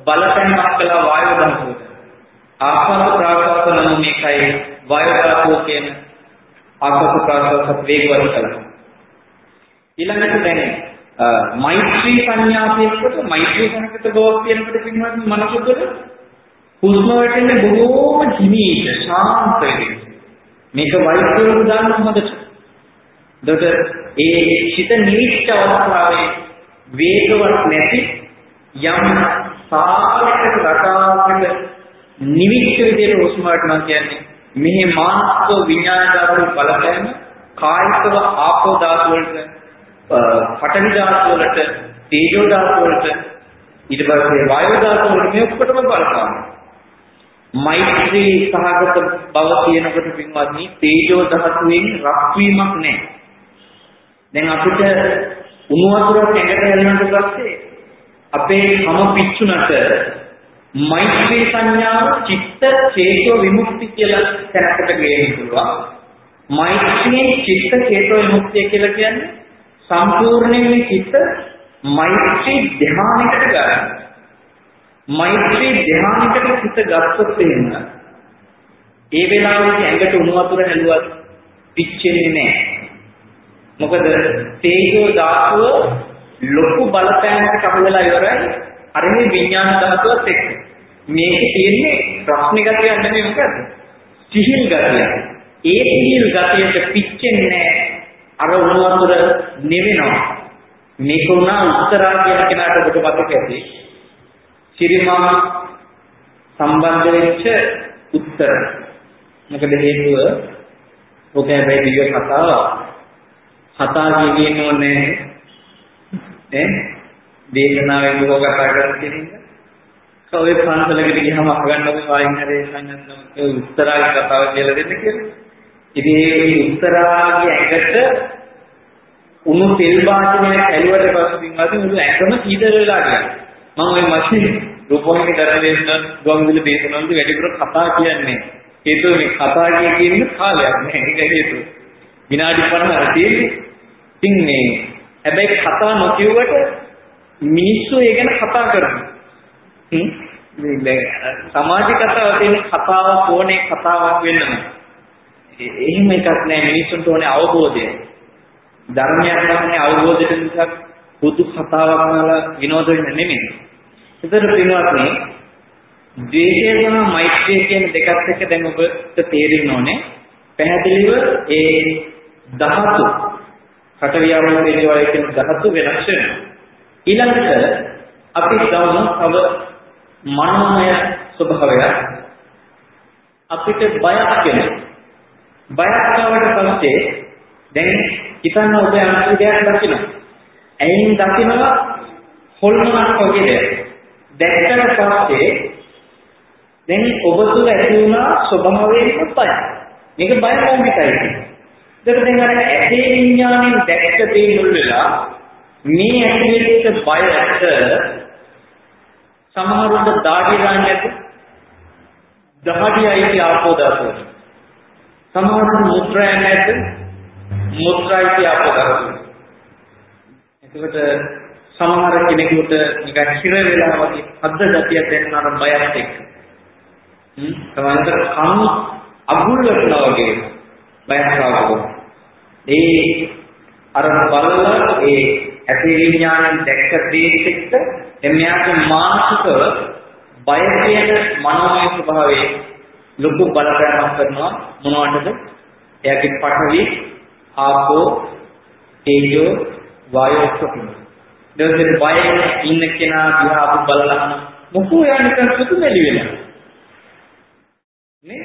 බලපෑමක් කළා වායු ධාතුවට. ආස්වාද ප්‍රාසාස නම් මේකයි වායු ධාතුව කියන ආස්වාද ප්‍රාසාස වේගවත් කළා. ඊළඟට දැන් මෛත්‍රී සංඥා කියනකොට මෛත්‍රී සංකත බවක් කියනකොට පින්වත් මනසකට හුස්ම වැටෙන්නේ බොහෝම හිමීට ශාන්ත වෙන්නේ. මේක වෛද්‍යවරු දාන්න හොඳට. දොට ඒ චිත නිවිච්ච අවස්ථාවේ වේගවත් නැති යම් සාකච්ඡක රටාවකට නිවිච්ච විදිහට හුස්ම වැටෙනවා කියන්නේ මෙහි මානසික විඥාන ධාතු බලපෑම කායිකව ආපෝ ධාතු වලට පඨවි ධාතු වලට තේජෝ ධාතු වලට ඊට පස්සේ වායු ධාතු වලට මේ ඔක්කොටම බලපානවා මෛත්‍රී සහගත බව කියනකොට පින්වත්නි තේජෝ ධාතුවෙන් රත් වීමක් නැහැ. දැන් අපිට උණු වතුරක් ඇඟට හැලෙනකොට පස්සේ අපේ කම පිච්චුනට මෛත්‍රී සංඥාව චිත්ත චේතෝ විමුක්ති කියලා තැනකට ගේන්න පුළුවන්. මෛත්‍රියේ චිත්ත චේතෝ විමුක්තිය කියලා කියන්නේ සම්පූර්ණයෙන් චිත්ත මෛත්‍රී ධ්‍යානයකට ගන්න. මෛත්‍රී ධ්‍යානයකට හිත ගත්තොත් එහෙම ඒ වෙලාවේදී ඇඟට උණු වතුර හැලුවත් පිච්චෙන්නේ නැහැ. මොකද තේජෝ ධාතුව ලොකු බලපෑමකට අහු වෙලා ඉවරයි. අර මේ විඥාන ධාතුවත් එක්ක. මේකේ තියෙන්නේ ප්‍රශ්න ගතියක් නෙමෙයි මොකද? සිහිල් ගතිය. ඒ සිහිල් ගතියට පිච්චෙන්නේ නැහැ. අර උණු වතුර නෙවෙනවා. මේක උනා උත්තරා කියන කෙනාට ඔබට මතක ඇති. සිරිමා සම්බන්ධ වෙච්ච උත්තර. මොකද හේතුව ඔක හැබැයි දිව්‍ය කතාවක්. කතා කියන්න ඕනේ ඈ දේශනාවේ දුක කතා කරන කෙනෙක්. කවේ පන්සලකට ගියාම අහගන්නකො ආයින් හරි සංඥාත්මක උත්තරාගේ කතාව කියලා දෙන්න කියලා. ඉතින් මේ උත්තරාගේ ඇඟට උණු තෙල් වාදනයක් ඇලුවට පස්සේ පින්වත්නි මුළු ඇඟම සීතල වෙලා ගියා. මම ওই මැෂින් රූපෝහිනි ධර්මදේශන ගොම්විල දේශනවලදී වැඩිපුර කතා කියන්නේ. හේතුව මේ කතා කියන්නේ කාලයක් නෑ. ඒක හේතුව. විනාඩි 50 තියෙන්නේ. ඉතින් මේ හැබැයි කතා නොකියුවට මිනිස්සු ඒ ගැන කතා කරනවා. හ්ම් මේ සමාජ කතාව තියෙන කතාවක් ඕනේ කතාවක් වෙන්න නෑ. එහෙම එකක් නෑ මිනිස්සුන්ට ඕනේ අවබෝධය. ධර්මයක් නැහැ අවබෝධයට මිසක් පුදු කතාවක් වල විනෝද වෙන්න නෙමෙයි. ඒතර පින්වත්නි ද්වේෂය සහ මෛත්‍රිය කියන දෙකත් එක්ක දැන් ඔබට තේරෙන්න ඕනේ පැහැදිලිව ඒ ධාතු කටවියාවෝ තේජෝ කියන ධාතු වෙනස් වෙනවා. ඊළඟට අපි ගමු තව මනෝමය ස්වභාවය අපිට බයක් වෙනවා. බයක් ආවට පස්සේ දැන් හිතන්න ඔබ අනිත් දෙයක් දකිනවා. ඇයින් දකිනවා හොල්මනක් වගේ දෙයක්. දැක්කට පස්සේ දැන් ඔබ තුල ඇති වුණා ස්වභාවයෙන්ම බය. මේක බය මොමිතයි. ඒක දැන් අර ඇසේ විඥාණයෙන් දැක්ක දේ මුල් වෙලා මේ ඇතිවෙච්ච බයට සමහරවිට දාඩි ගන්න නැති දහඩියයි ආපෝ දාසෝ. සමහරවිට මුත්‍රා නැති මුත්‍රායි ආපෝ දාසෝ. එතකොට සමහර කෙනෙකුට නිකන් හිර වෙලා වගේ අද්ද ගතියක් දැනෙන අර බයත් එක්ක. හ්ම් සමහරවිට කම් අගුල් වෙනවා වගේ බයක් ආවම. ඒ අර බලලා ඒ ඇති විඥාණයෙන් දැක්ක දේ එක්ක එම්යාගේ මානසිකව බය කියන මනෝමය ස්වභාවයේ ලොකු බලපෑමක් කරනවා මොනවටද? එයාගේ පඨවි, ආපෝ, තේජෝ, වායෝ ස්වභාවය. දෙවියන් බයෙන් ඉන්න කෙනා දිහා අපි බලලා මොකෝ යා නිකන් සුදු මෙලි වෙලා. නේ?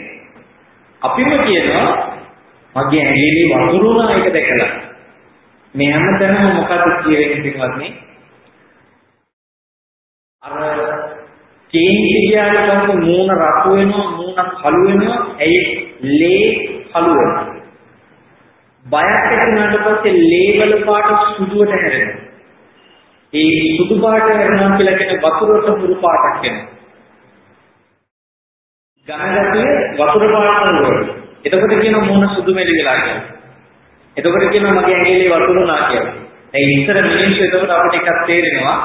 අපිම කියනවා මගේ ඇඟිලි වතුරුනා එක දැකලා. මේ හැමතැනම මොකද කියවෙන්නේ පින්වත්නි? අර කේන්ති ගියාට පස්සේ මූණ රතු වෙනවා මූණ කළු වෙනවා ඇයි ලේ කළු වෙනවා බයක් ඇති වුණාට පස්සේ ලේ වල පාට සුදුවට හැරෙනවා ඒ සුදු පාට හැරෙනවා කියලා කියන වතුරට හුරු පාටක් වෙනවා ඝනගතිය වතුර පාට වල එතකොට කියන මූණ සුදු මෙලි වෙලා කියලා එතකොට කියනවා මගේ ඇඟිල්ලේ වතුරුණා කියලා. දැන් ඉස්සර මිනිස්සු එතකොට අපිට එකක් තේරෙනවා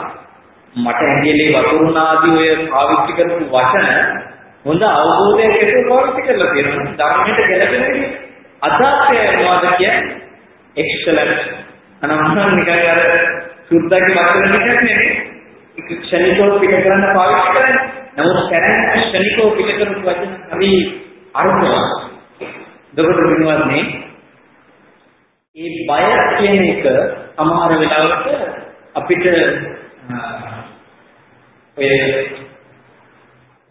මට ඇඟිල්ලේ වතුරුණාදී ඔය පාවිච්චි කරපු වචන හොඳ අවබෝධයක් ඇතුව පාවිච්චි කරලා තියෙනවා. ධර්මයට ගැලපෙන විදිහට. අදාත්ය මොනවද කියන්නේ? එක්සලන්ට්. අනම්මන් නිකන් අර සුද්ධගේ වචන ටිකක් නෙමෙයි. ඒක ක්ෂණිකව පිට කරන්න පාවිච්චි කරන්නේ. නමුත් සැරෙන් ක්ෂණිකව පිට කරපු වචන හරි අර්ථවත්. දොකට විනවන්නේ ඒ බය කියන එක සමහර වෙලාවට අපිට ඔය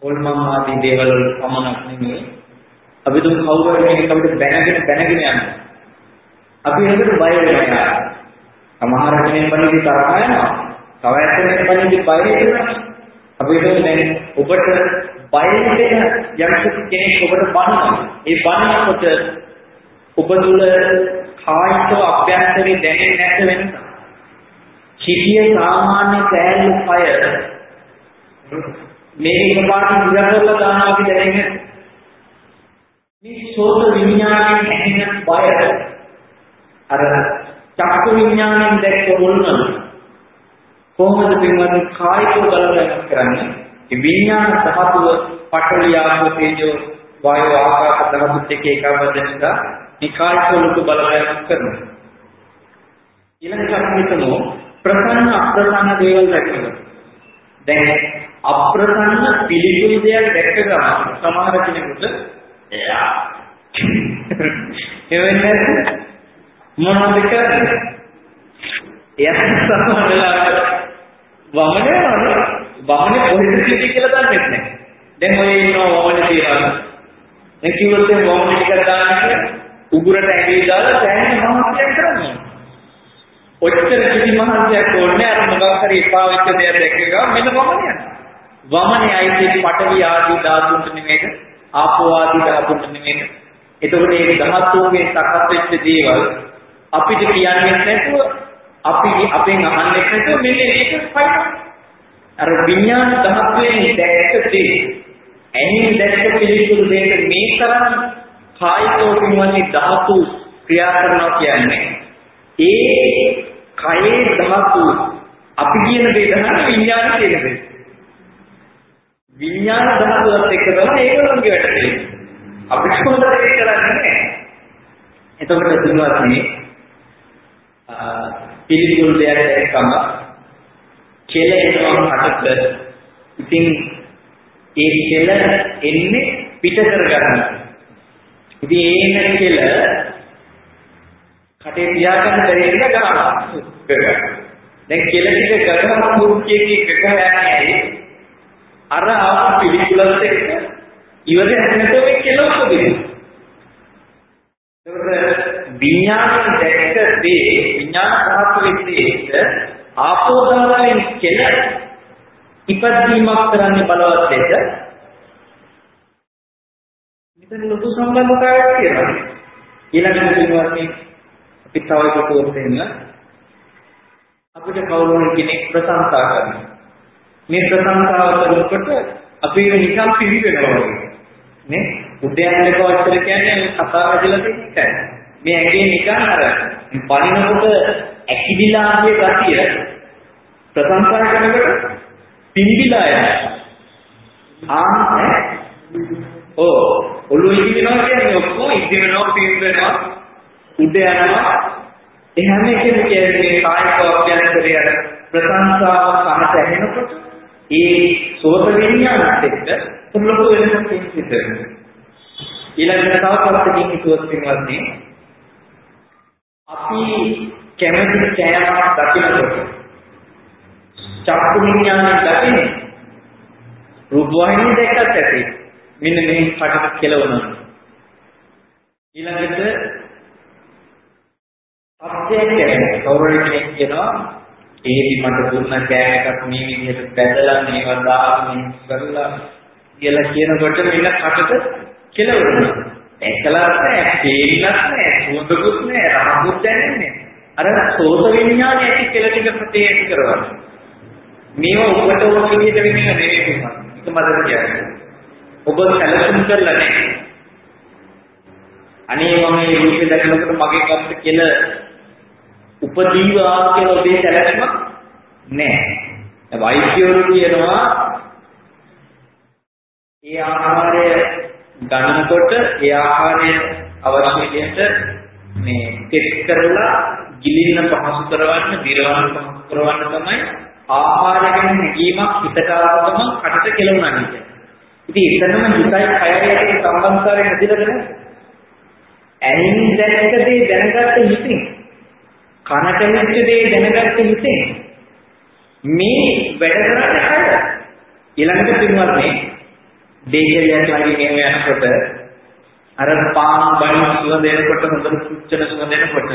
ඕල්මම් ආදී දේවල් වල පමණක් නෙමෙයි අපි දුම් කවුරු හරි කෙනෙක් අපිට බැනගෙන බැනගෙන යනවා. අපි ඒකට බය වෙනවා. සමහර කෙනෙක් බණිදි තරහ යනවා. තව කෙනෙක් බණිදි බය වෙනවා. අපි හිතමු දැන් ඔබට බය වෙන යම් කෙනෙක් ඔබට බනනවා. ඒ බනනකොට ඔබ තුල කායික අභ්‍යන්තරේ දැනෙන්නේ නැත වෙනස. සිටියේ සාමාන්‍ය කෑල්ල පය මේ එකපාරට ඉඳ කරලා දානවා අපි දැනෙන්නේ මේ සෝත විඥාණයෙන් ඇහෙන බය. අර චක්කු විඥාණයෙන් දැක්ක මුල්නම කොහොමද පින්වත්නි කායිකව බලපෑමක් කරන්නේ? මේ විඥාන ධාතුව පඨවි ආපෝ තේජෝ වායෝ ආකාශ ධාතු දෙක එකවදෙන්ද මේ කායිකව ලොකු බලපෑමක් කරනවා. ඊළඟට අපි හිතමු ප්‍රසන්න අප්‍රසන්න දේවල් දැක්කම. දැන් අප්‍රසන්න පිළිකුල් දෙයක් දැක්ක ගමන් සමහර කෙනෙකුට එයා එවෙන්නේ මොනවද කරන්නේ එයා සමහර වෙලාවට වමනේ වමනේ වමනේ කොහෙද තියෙන්නේ කියලා දන්නේ නැහැ දැන් ඔය ඉන්නවා වමනේ තියනවා දැන් කිව්වොත් වමනේ ටික දාන්න උගුරට ඇඟිලි දාලා දැනෙන මහත්යක් කරන්නේ ඔච්චර කිසි මහන්සියක් ඕනේ අර මොකක් හරි එපා වෙච්ච දෙයක් දැක්ක ගමන් මෙන්න වමනේ යනවා වමනේ අයිති පටවි ආදී ධාතුන්ට නෙමෙයි ආපෝ ආදී ධාතුන්ට නෙමෙයි. එතකොට මේ ධාතුන්ගේ සකස් වෙච්ච දේවල් අපිට කියන්නේ නැතුව අපි අපෙන් අහන්නේ නැතුව මෙන්න මේක ෆයින් අර විඥාන ධාතුවේ දැක්ක දේ. ඇහෙන් දැක්ක පිළිතුරු දෙක මේ තරම් කායිකව පින්වත්නි ධාතු ක්‍රියා කරනවා කියන්නේ. ඒ කයේ ධාතු අපි කියන දේ තමයි විඥාන කියන දේ. විඥාන ධාතුවත් එක්ක තමයි ඒගොල්ලන්ගේ වැඩ කරන්නේ. අපිට කොහොමද ඒක කරන්නේ නැහැ. එතකොට පින්වත්නි පිළිගුල් දෙයක් එක්කම කෙලෙනවා කටට ඉතින් ඒ කෙල එන්නේ පිට කරගන්න. ඉතින් ඒ එන කෙල කටේ තියාගන්න බැරි එක ගන්නවා. දැන් කෙල ටික ගගහ මුක්කේ ගගහ යන්නේ අර ආපු පිළිකුලත් එක්ක ඉවරයක් නැතුව මේ කෙලවක දෙන්නේ. ඒකට විඥාණය දැක්ක දේ විඥාන ධාතුවේ දේ ආපෝ ධාතුවෙන් කෙල ඉපදීමක් කරන්න බලවත් දෙක මෙතන ලොකු සම්බන්ධතාවයක් තියෙනවා. ඊළඟට දිනවන්නේ අපි තව එකකට වෙන්න අපිට කවුරු හරි කෙනෙක් ප්‍රශංසා කරනවා. මේ ප්‍රශංසාව කරනකොට අපි නිකම් පිළිවෙනවා වගේ. නේ? උද්‍යයන්ක වචන කියන්නේ කතා ඇදලා තියෙන එකයි. මේ ඇඟේ නිකන් අර පණිනකොට ඇකිලිලා ආගේ ගතිය ප්‍රශංසා කරනකොට පිළිවිලා යනවා. ආ ඕ ඔළුව ඉදිනවා කියන්නේ ඔක්කොම ඉදිනවා පිළිවෙනවා උඩ යනවා ඒ හැම එකම කියන්නේ කායික අභ්‍යන්තරය ප්‍රශංසාව කනට ඇහෙනකොට ඒ සෝත විඤ්ඤාණත් එක්ක ලොකු වෙනසක් තියෙනවා. ඊළඟට තව කොටසකින් හිතුවත් වෙනවත්නේ අපි කැමති කෑමක් දකිනකොට චක්කු විඤ්ඤාණය දකින්නේ රූපවාහිනිය දැක්කත් ඇති. මෙන්න මේ කටට කෙලවනවා. ඊළඟට අප්දේට කවුරු කෙනෙක් කියනවා ඒදි මට දුන්න කෑම එකක් මේ විදිහට බැදලා මේවා දාගෙන කරලා කියලා කියනකොට මෙන්න කටට කෙලවුණා. ඇකලත් නැහැ, තේිලත් නැහැ, සුවඳකුත් නැහැ, රහකුත් දැනෙන්නේ අර සෝත විඥානය ඇති කියලා ටික ප්‍රතේ ඇති කරවන්න. මේව ඔබට ඕන විදිහට වෙන්නේ නෙවෙයි මේක. ඒක මතක තියාගන්න. ඔබ සැලසුම් කරලා නැහැ. අනේ මම මේ රූපේ දැකනකොට මගේ කප්ප කෙල උපදීවා කියලා ඔබේ සැලැස්මක් නැහැ. වෛද්‍යවරු කියනවා ඒ ආහාරය ගන්නකොට ඒ ආහාරය අවශ්‍ය විදිහට මේ තෙත් කරලා ගිලින්න පහසු කරවන්න, දිරවන්න පහසු කරවන්න තමයි ආහාර ගැන හැඟීමක් හිතට ආවම කටට කෙලුණා කියන්නේ. ඉතින් එතනම හිතයි කයයි සම්බන්ධතාවය හැදිලාද නැහැ? ඇහෙන් දැනක දේ දැනගත්ත හිතින් කනට හිච්ච දේ දැනගත්ත හිතින් මේ වැඩ කරන්නේ කය. ඊළඟට පින්වත්නි දෙහිලියක් ළඟින් එහෙම යනකොට අර පාන් බණ සුවඳ එනකොට හොඳට සුච්චන සුවඳ එනකොට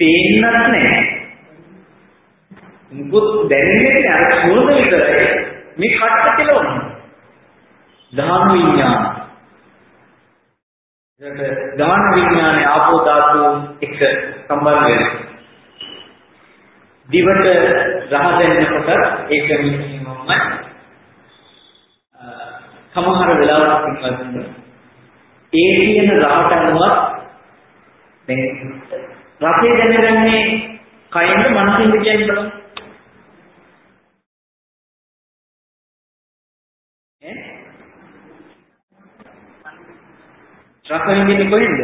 පේන්නත් නැහැ. මුකුත් දැනෙන්නේ නැහැ අර සුවඳ විතරයි මේ කටට කෙලවන්නේ. ධාන විඥාන. ඒකට ධාන විඥානේ ආපෝ ධාතු එක සම්බන්ධ වෙනවා. දිවට රහ දෙන්නකොට ඒක නිසීමමයි. සමහර වෙලාවට පින්වත්නි ඒ කියන රහට අනුව දැන් රසය දැනගන්නේ කයින්ද මනසින්ද කියන්නේ බලමු. රස විඳින්නේ කොහෙන්ද?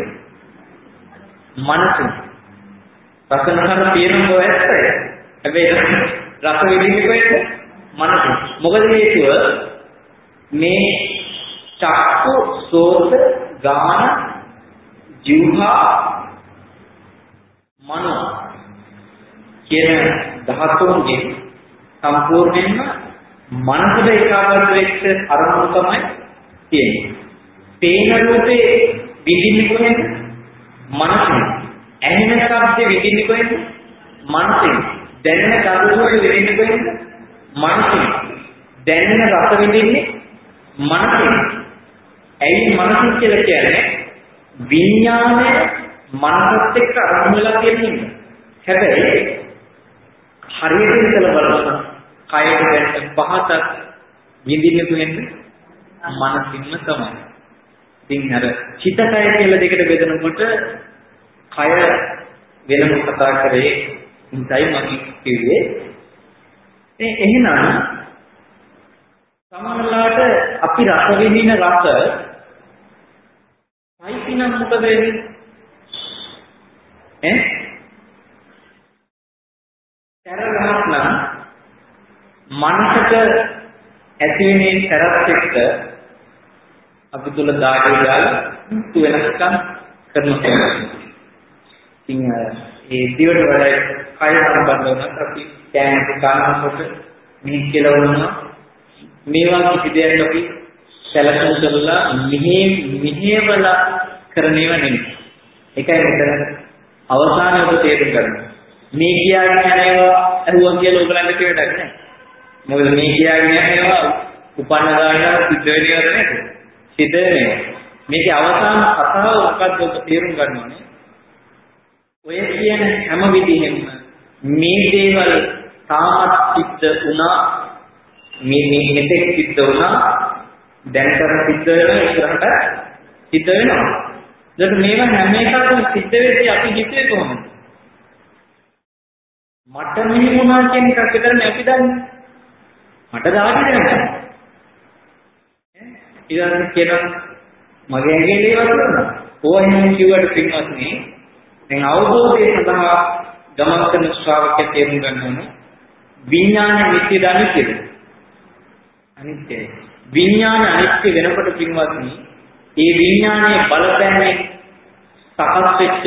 මනසින්. රස නහර තියෙනකෝ ඇත්තයි. හැබැයි රස විඳින්නේ කොහෙන්ද? මනසින්. මොකද හේතුව මේ චක්කු සෝත ගාන ජීවහා මනෝ කියන ධාතුන්ගේ සම්පූර්ණයෙන්ම මනසට ඒකාග්‍ර වෙච්ච අරමුණු තමයි තියෙන්නේ. පේන රූපේ විඳින්නේ කොහෙන්ද? මනසින්. ඇහෙන ශබ්ද විඳින්නේ කොහෙන්ද? මනසින්. දැනෙන ගඳ සුවඳ විඳින්නේ කොහෙන්ද? මනසින්. දැනෙන රස විඳින්නේ මනසින්. ඇයි මනසින් කියලා කියන්නේ? විඥානය මනසත් එක්ක අරමුණු වෙලා තියෙන්නේ. හැබැයි හරියට හිතලා බලන්න කයට දැනෙන පහත විඳින්නේ කොහෙන්ද? මනසින්ම තමයි. ඉතින් අර චිතකය කියලා දෙකට බෙදනකොට කය වෙනම කතා කරේ ඉඳයි මම කිව්වේ. ඒ එහෙනම් සමහරලාට අපි රස විඳින රස සයිසිනම් මොකද වෙන්නේ? ඈ? තරගහක් නම් මනසට ඇති වෙනේ තරත් එක්ක අපි තුල දාඩිය දාලා තු වෙනස්කම් කරනවා. ඉතින් ඒ දිවට වඩා කය සම්බන්ධ වුණත් අපි කෑම කනකොට මිනිස් කෙලවනවා. මේවා කිසි දෙයක් අපි සැලසුම් කරලා මෙහෙ මෙහෙවලා කරණේව නෙමෙයි. ඒකයි මෙතන අවසානයේ ඔබ තේරුම් ගන්න. මේ කියාගෙන යනවා අරුවන් කියලා ඔයගලන්ට කියවටක් නෑ. මොකද මේ කියාගෙන යනවා උපන්න ගන්නවා සිද්ධ වෙනවද නේද? සිද්ධ වෙනවා. මේකේ අවසාන කතාව මොකක්ද ඔබ තේරුම් ගන්න ඕනේ. ඔය කියන හැම විදිහෙම මේ දේවල් තාමත් සිද්ධ වුණා මේ මේ මෙතෙක් සිද්ධ වුණා දැන් කර සිද්ධ වෙන ඉස්සරහට සිද්ධ වෙනවා. ඒකට මේවා හැම එකක්ම සිද්ධ වෙද්දී අපි හිතුවේ කොහොමද? මට මෙහෙම වුණා කියන එකක් විතරනේ අපි දන්නේ. මට දාටි දැනෙනවා. ඊළඟට කියනවා මගේ ඇඟේ දේවල් කරනවා. ඕවා එහෙම කිව්වට පින්වත්නි දැන් අවබෝධය සඳහා ගමන් කරන ශ්‍රාවකයා තේරුම් ගන්න ඕන විඥාන නිත්‍යද අනිත්‍යද? අනිත්‍යයි. විඥාන අනිත්‍ය වෙනකොට පින්වත්නි ඒ විඥානයේ බලපෑමෙන් සකස් වෙච්ච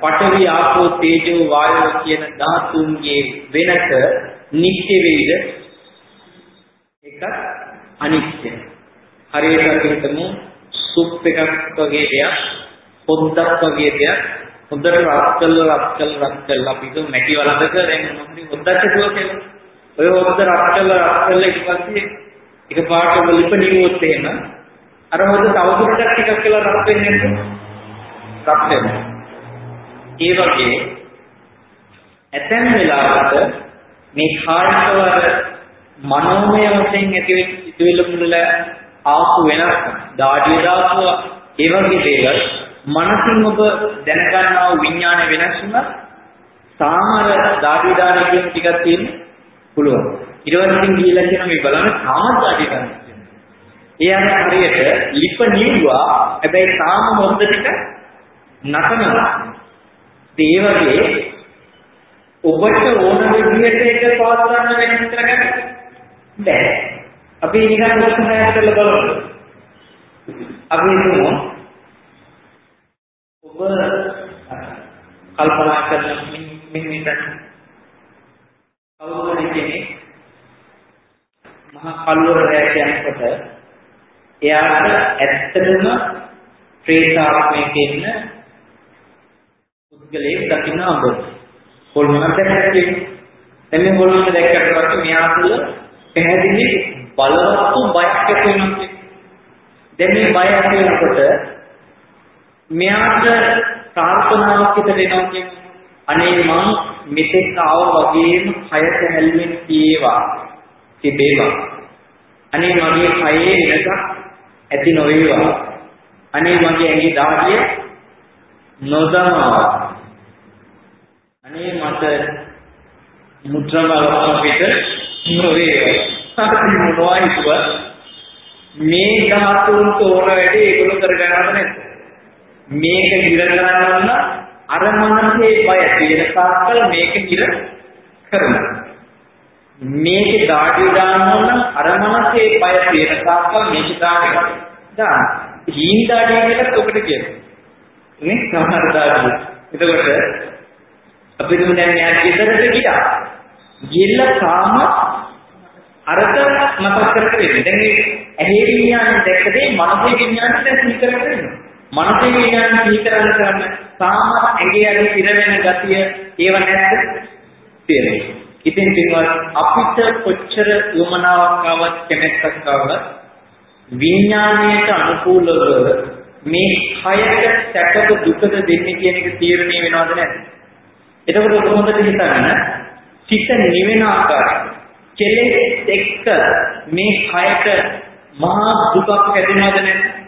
පඨවි ආපෝ තේජෝ වායෝ කියන ධාතුන්ගේ වෙනස නිත්‍ය වේද? එකක් අනිත්‍යයි. හරියට අපි හිතමු සුප් එකක් වගේ දෙයක් පොද්දක් වගේ දෙයක් හොඳට රත් කළා රත් කළා රත් කළා අපි හිතමු නැටි වලඳක දැන් මොකද හොද්දක් හදුවා කියලා. ඔය හොද්ද රත් කළා රත් කළා ඊට පස්සේ එකපාරට ලිප නිවුවොත් එහෙම අර හොද්ද තවදුරටත් ටිකක් කියලා රත් වෙන්නේ නැද්ද? රත් වෙනවා. ඒ වගේ ඇතැම් වෙලාවට මේ කායිකව මනෝමය වශයෙන් ඇතිවෙච්ච සිතුවිලි මුල ආපු වෙනස් දාඩිය දාපුවා ඒ වගේ දේවල් මනසින් ඔබ දැනගන්නා වූ විඥාන වෙනස් වුණා සාමර දාඩි දාන කියන ටිකක් තියෙන්න පුළුවන්. ඊට පස්සේ ගිහිල්ලා කියන මේ බලන්න තාම දාඩි දාන. ඒ අර හරියට ලිප නිවුවා හැබැයි තාම හොඳ ටික නටනවා. ඒ වගේ ඔබට ඕන විදිහට ඒක පවත්වන්න වෙනස් කරගන්න බැහැ. අපි නිකන් උත්සාහයක් කරලා බලමු. අපි හිතමු ඔබ කල්පනා කරන මෙන්න මෙතන කවුරුහරි කෙනෙක් මහා කල්වරයක් යනකොට එයාට ඇත්තටම ප්‍රේතාත්මයක ඉන්න පුද්ගලයෙක් දකින්න හම්බුනේ. හොල්මනක් දැක්කේ. දැන් මේ හොල්මන දැක්කට පස්සේ මෙයා තුළ පැහැදිලි බලවත් බයක් ඇති වෙනවා. දැන් මේ බය ඇති වෙනකොට මෙයාට ප්‍රාර්ථනාවක් හිතට එනවා කියන්නේ අනේ මං මෙතෙක් ආව වගේම කයට හැල්ලෙන් තියේවා තිබේවා. අනේ මගේ කයේ වෙනසක් ඇති නොවේවා. අනේ මගේ ඇඟේ දාඩිය නොදමවා අනේ මට මුද්‍රම පිට නොවේවා. අපි මොනවා හිතුවා මේ ධාතුන්ට ඕන වැඩේ ඒගොල්ලෝ කරගන්නවද නැද්ද? මේක හිර කරන්න අර මනසේ බය තියෙන තාක්කල් මේක හිර කරනවා. මේක දාඩි දාන්න අර මනසේ බය තියෙන තාක්කල් මේක දාඩි දාන්න. හීන් දාඩි කියලා ඔකට කියනවා. නේ සමහර දාඩි. එතකොට අපි දුන්න දැන් මෙයා ගෙදරට ගියා. ගිහිල්ලා තාම අරක මතක් කරගෙන දැන් මේ ඇහි විඥාන දැක්කදී මනසේ විඥාන දැන් සිහි කරගෙන මනසේ විඥාන සිහි කරන්න කරන්න සාම ඇඟේ අර ඉර වෙන ගතිය ඒව නැද්ද? තියෙනවා. ඉතින් පින්වත් අපිට කොච්චර යොමනාවක් ආවත් කැමැත්තක් ආවත් විඥාණයට අනුකූලව මේ කයට සැපද දුකද දෙන්නේ කියන එක තීරණය වෙනවද නැද්ද? එතකොට කොහොමද හිතන්න? චිත්ත නිවෙන ආකාරය. කෙලෙස් එක්ක මේ කයට මහා දුකක් ඇතිවෙනවද නැද්ද?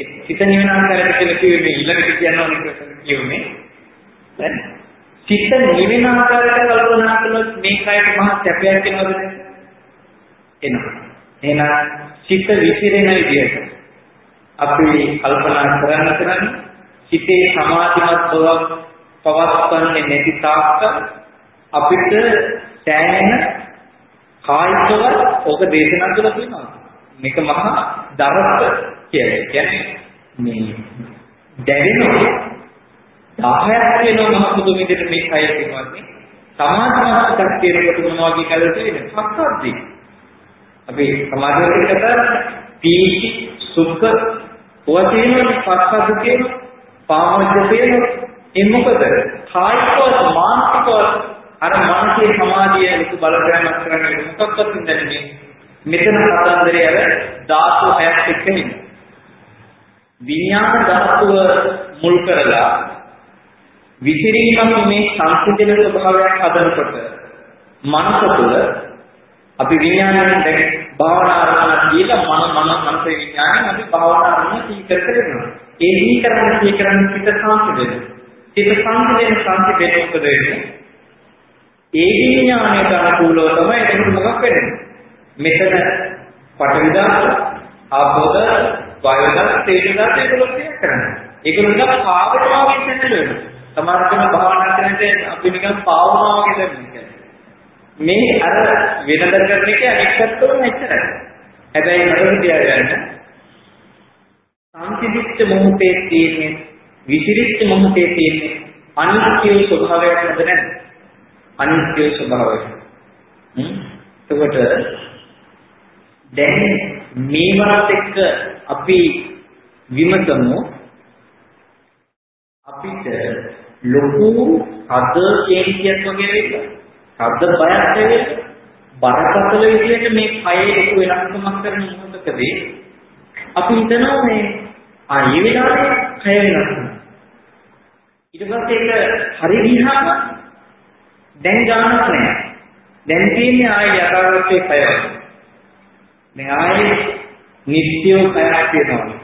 සිත නිවන ආකාරයට කියලා කිව්වේ මේ ඊළඟට කියනවා නේ කියුනේ. දැන් සිත නිවෙන ආකාරයට කල්පනා කළොත් මේ කයට මහා සැපයක් එනවද එනවා. එහෙනම් සිත විසිරෙන විදිහට අපි කල්පනා කරන්න කරන්නේ සිතේ සමාධිමත් බවක් පවත්වන්නේ නැති තාක්ක අපිට සෑහෙන කායිකව ඕක දේශනා කරලා තියෙනවා. මේක මහා දරස්ස කියලා. කියන්නේ මේ දැවෙනවා 10ක් වෙනවා මහ පුදුම විදිහට මේ කය තියෙනවානේ. සමාධිමත් ශක්තියට මොනවා වගේ කලද වෙන්නේ? පස්සද්දී. අපි සමාධියට කතා පීති සුඛ ඔය තියෙනවානේ පස්සද්ද තියෙනවා. පාමොජ්ජ තියෙනවා. ඒ මොකද? කායිකව මානසිකව අර මානසික සමාධිය ලොකු බලපෑමක් කරන්නේ මොකක්වත් නැන්නේ. මෙතන කතන්දරය අර ධාතු හයක් එක්ක ඉන්නේ. විඥාන ධාතුව මුල් කරලා විසිරීමක් මේ සංසිඳන ස්වභාවයක් හදනකොට මනස තුළ අපි විඥානයෙන් දැන් භාවනා අරමුණ කියලා මන මන මනස විඥානයෙන් අපි භාවනා අරමුණ සීකර කරනවා. ඒ සීකරන සීකරන පිට සංසිඳෙන. පිට සංසිඳෙන සංසිඳෙන මොකද වෙන්නේ? ඒ විඥානයට අනුකූලව තමයි ඒක මොකක් වෙන්නේ? මෙතන පටවිදාස ආපෝද වායුදාස තේජදාස ඒගොල්ලෝ ක්‍රියා කරනවා. ඒගොල්ලෝ නිකන් පාවනවා වගේ දැනෙනවා. සමහර කෙනා භාවනා කරනකොට අපි නිකන් පාවනවා වගේ දැනෙනවා. මේ අර වෙනද කරන එක අනික්කත්වම එච්චරයි. හැබැයි මතක තියාගන්න සංසිද්ධිච්ච මොහොතේ තියෙන්නේ විසිරිච්ච මොහොතේ තියෙන්නේ අනිත්‍ය ස්වභාවයක් නේද නැද්ද? අනිත්‍ය ස්වභාවය. හ්ම්. එතකොට දැන් මේවත් එක්ක අපි විමසමු. අපිට ලොකු අද කේන්තියක් වගේ වෙන්න අද බයක් වෙන්න බරපතල විදිහට මේ කයේ ලොකු වෙනස්කමක් කරන මොහොතකදී අපි හිතනවා මේ ආ මේ වෙලාවේ කය වෙනස් ඊට පස්සේ ඒක හරි ගියාම දැන් ගානක් නැහැ. දැන් තියෙන්නේ ආයෙ යථාර්ථයේ කය මේ ආයේ නිත්‍යව කයක් තියෙනවා.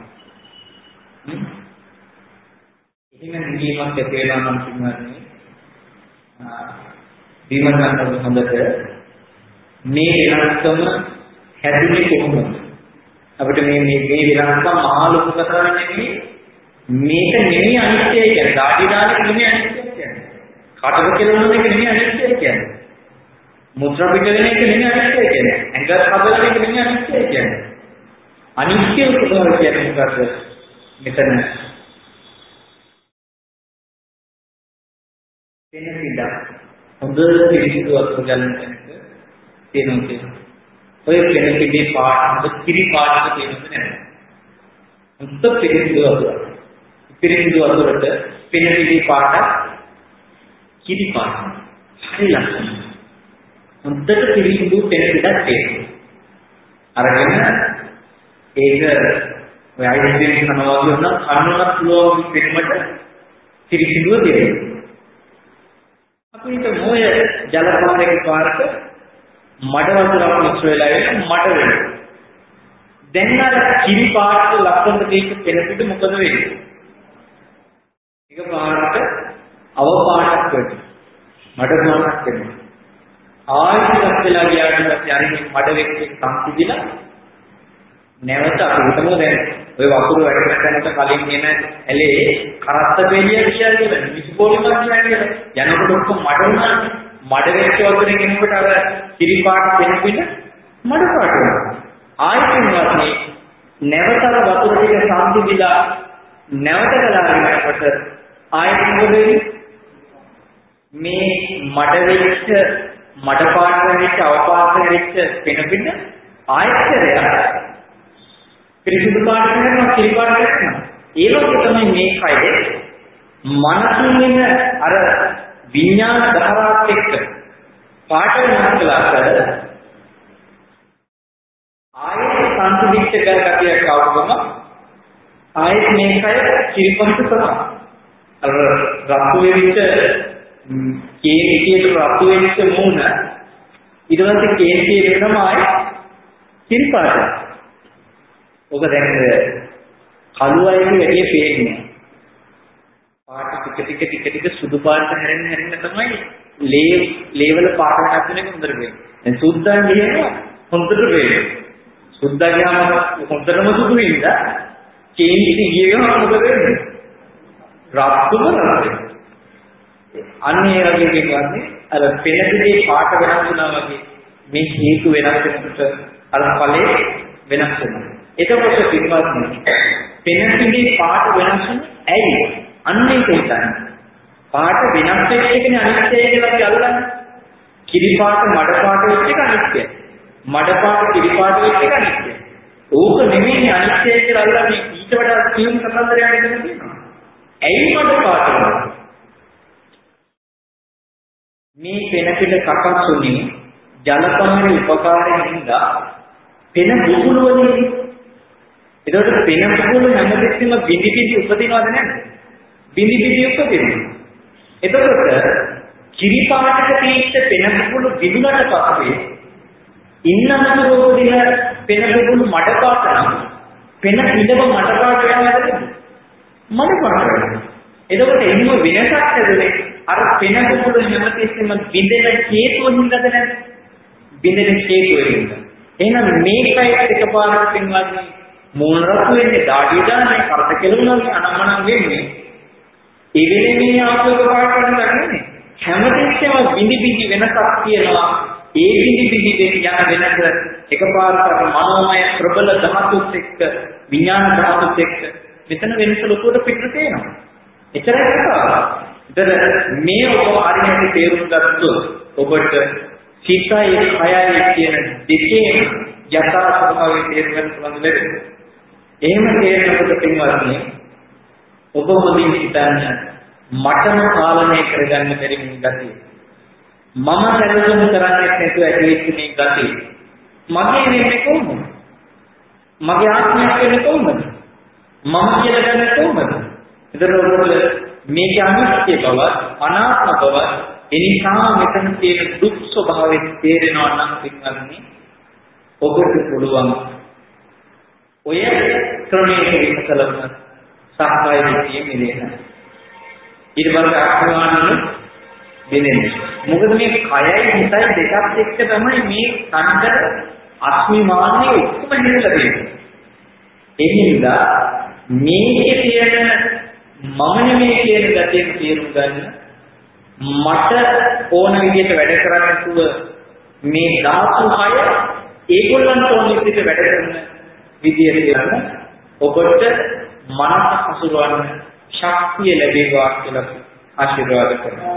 එහෙම නිවීමක් ඇති වෙනවා නම් පින්වත්නි විමසන්න හොඳට මේ වෙනස්කම හැදුනේ කොහොමද? අපිට මේ මේ මේ වෙනස්කම ආලෝක කරන නෙමෙයි මේක නෙමෙයි අනිත්‍යයි කියන්නේ. දාඩි දාන එක නෙමෙයි අනිත්‍යයි කියන්නේ. කටක කෙලවන එක නෙමෙයි අනිත්‍යයි කියන්නේ. මුද්‍රා පිට වෙන එක නෙමෙයි අනිත්‍යයි කියන්නේ. ඇඟ හදන එක නෙමෙයි අනිත්‍යයි කියන්නේ. අනිත්‍ය ස්වභාවය කියන්නේ මොකද්ද? මෙතන වෙන පිටක් හොඳ පිළිසිදු අත්දැකීම් කෙනෙක් තියෙනවා කියනවා. ඔය වෙන පිටේ පාට කිරි පාටක තියෙනවද නැද්ද? හොඳ පිළිසිදු අත්දැකීම්. පිළිසිදු අතුරට වෙන පිටේ පාට කිරි පාට. හරි ලස්සනයි. හොඳට පිළිසිදු වෙන පිටක් තියෙනවා. අරගෙන ඒක ඔය අයිස්ක්‍රීම් කනවා වගේ නම් කන්නවත් පුළුවන් වෙන්නට පිළිසිදුව දෙනවා. අපිට මොය ජල පාරේ පාරක මඩ වතුරක් මිශ්‍ර වෙලා ඉන්න මඩ වෙනවා. දැන් අර කිරි පාට ලක්ෂණ දෙක පෙරපිට මොකද වෙන්නේ? එක පාරට අව පාටක් වෙනවා. මඩ පාටක් වෙනවා. ආයෙත් වෙලා ගියාට පස්සේ අර මඩ වෙච්ච සංසිඳිලා නැවත අපි හිතමු දැන් ඔය වතුර වැටෙන තැනට කලින් එන ඇලේ කරත්ත පෙළිය කියලා කියලා මිසි පොලිමක් කියන්නේ යනකොට ඔක්කොම මඩ වුණානේ මඩ වෙච්ච වතුරෙන් එනකොට අර කිරි පාට පෙනෙන්න මඩ පාට වෙනවා ආයෙත් මේ නැවත අර වතුර ටික සම්පූර්ණලා නැවත ගලාගෙන යනකොට ආයෙත් මොකද මේ මඩ වෙච්ච මඩ පාට වෙච්ච අවපාත වෙච්ච පෙනෙන්න ආයෙත් පිරිසිදු පාට කරනවා කිරි පාට කරනවා. ඒ වගේ තමයි මේ කයේ මනසින් වෙන අර විඥාන ධාරාත් එක්ක පාට වෙනස් කළාට ආයෙත් සංසිද්ධිච්ච ගතියක් આવවම ආයෙත් මේ කය කිරිපොන්ට කරනවා. අර රතු වෙච්ච කේන්තියට රතු වෙච්ච මූණ ඊට පස්සේ කේන්තිය වෙනම ආයෙත් කිරිපාට ඔබ දැන් කළු අයගේ වැඩි පේන්නේ. පාට ටික ටික ටික ටික සුදු පාට හැරෙන්න හැරෙන්න තමයි ලේ ලේවල පාට වෙනස් වෙන එක හොඳට වෙන්නේ. දැන් සුද්දන් කියනවා හොඳට වෙන්නේ. සුද්දා ගියාම හොඳටම සුදු වෙන්න චේන්ජ් ගියම මොකද වෙන්නේ? රත්තුම රත් අන්න ඒ වගේ කියන්නේ අර පෙළපිටේ පාට වෙනස් වෙනවා වගේ මේ හේතු වෙනස් වෙනකොට අර ඵලයේ වෙනස් වෙනවා. එතකොට පින්වත්නි පෙනසිගේ පාට වෙනස් ඇයි? අන්න ඒක හිතන්න. පාට වෙනස් වෙච්ච එකනේ අනිත්‍යයි කියලා අපි අල්ලන්නේ. කිරි පාට මඩ පාට වෙච්ච එක අනිත්‍යයි. මඩ පාට කිරි පාට වෙච්ච එක අනිත්‍යයි. ඕක නෙමෙයි අනිත්‍යයි කියලා අල්ලන්නේ ඊට වඩා සියුම් කතන්දරයක් දෙන්න තියෙනවා. ඇයි මඩ පාට මේ පෙනපිට සකස් වුනේ ජලපහරේ උපකාරයෙන් හින්දා පෙන බුබුලු වලින් එතකොට පෙන පුහුණු හැමතිස්සෙම බිඳි බිඳි උපදිනවද නැද්ද? බිඳි බිඳි උපදිනවා. එතකොට කිරි පාටක තීච්ච පෙන පුහුණු බිඳුනට පස්සේ ඉන්නමතරෝ දින පෙන පුහුණු මඩ පාට නම් පෙන පිටව මඩ පාට වෙනවද? මඩ පාට වෙනවා. එතකොට එහෙම වෙනසක් ඇතුලේ අර පෙන පුහුණු හැමතිස්සෙම බිඳෙන හේතුව හින්දාද නැද්ද? බිඳෙන හේතුව හින්දා. එහෙනම් මේකයි එකපාරට පින්වත්නි මූණ රතු වෙන්නේ දාඩිය දාන්නේ කරට කෙලුණාගේ අනම්මනම් වෙන්නේ. ඒ වෙලේ මේ ආපෝක පාට කරන දන්නේ හැමතිස්සෙම බිඳි බිඳි වෙනසක් තියෙනවා. ඒ බිඳි බිඳි දෙන යන වෙනස එකපාරට මනෝමය ප්‍රබල ධාතුත් එක්ක විඥාන ධාතුත් එක්ක මෙතන වෙනස ලොකුවට පිටට තේනවා එතරම් කතාවක් ඉතින් මේ ඔබ හරියට තේරුම් ගත්තොත් ඔබට සිතයි කයයි කියන දෙකේ යථා ස්වභාවය තේරුම් ගන්න පුළුවන් වෙන්නේ එහෙම තේරෙනකොට පින්වත්නි ඔබ හොඳින් හිතන්න මටම පාලනය කරගන්න බැරි මේ ගතිය. මම සැලසුම් කරන්නේ නැතුව ඇතිවෙච්ච මේ ගතිය. මගේ වෙන්නේ කොහොමද? මගේ ආත්මය වෙන්නේ කොහොමද? මම කියලා ගන්න කොහොමද? ඒතර ඔබට මේක අනිත්‍ය බව, අනාත්ම බව, එනිසා මෙතන තියෙන දුක් ස්වභාවය තේරෙනවා නම් පින්වත්නි ඔබට පුළුවන් ඔය ක්‍රමයේ විකසලම සක්කාය දිට්ඨිය මිදෙන්න. ඊට පස්සේ ආත්මවානන දෙන්නේ. මොකද මේ කයයි හිතයි දෙකත් එක්ක තමයි මේ කණ්ඩ අස්මිමාන්නේ ඔක්කොම හෙල්ලලා තියෙන්නේ. ඒ නිසා මේකේ තියෙන මම නෙමෙයි කියන ගැටේ තේරුම් ගන්න මට ඕන විදිහට වැඩ කරන්න තුව මේ ධාතු හය ඒගොල්ලන්ට ඕන විදිහට වැඩ කරන විදිය කියන ඔබට මනස හසුරවන්න ශක්තිය ලැබේවා කියලා ආශිර්වාද කරනවා.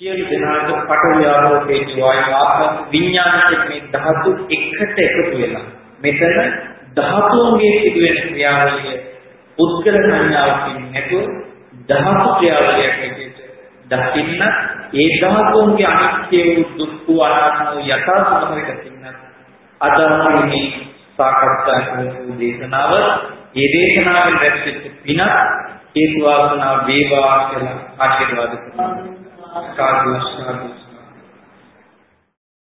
සියලු දෙනාට පටවිය ආරෝපේ ජීවය ආත්ම විඥානයේ මේ ධාතු එකට එකතු වෙලා මෙතන ධාතුන්ගේ සිදුවෙන ක්‍රියාවලිය පුද්ගල සංඥාවකින් නැතුව ධාතු ක්‍රියාවලියක් විදිහට දකින්න ඒ ධාතුන්ගේ අනිත්‍ය වූ දුක්ඛ වූ අනාත්ම වූ යථා ස්වභාවය දකින්න අද මේ සාකච්ඡා කරපු දේශනාව ඒ දේශනාවෙන් රැස්වෙච්ච පින හේතු වාසනා වේවා කියලා ආශිර්වාද කරනවා. සාදු සාදු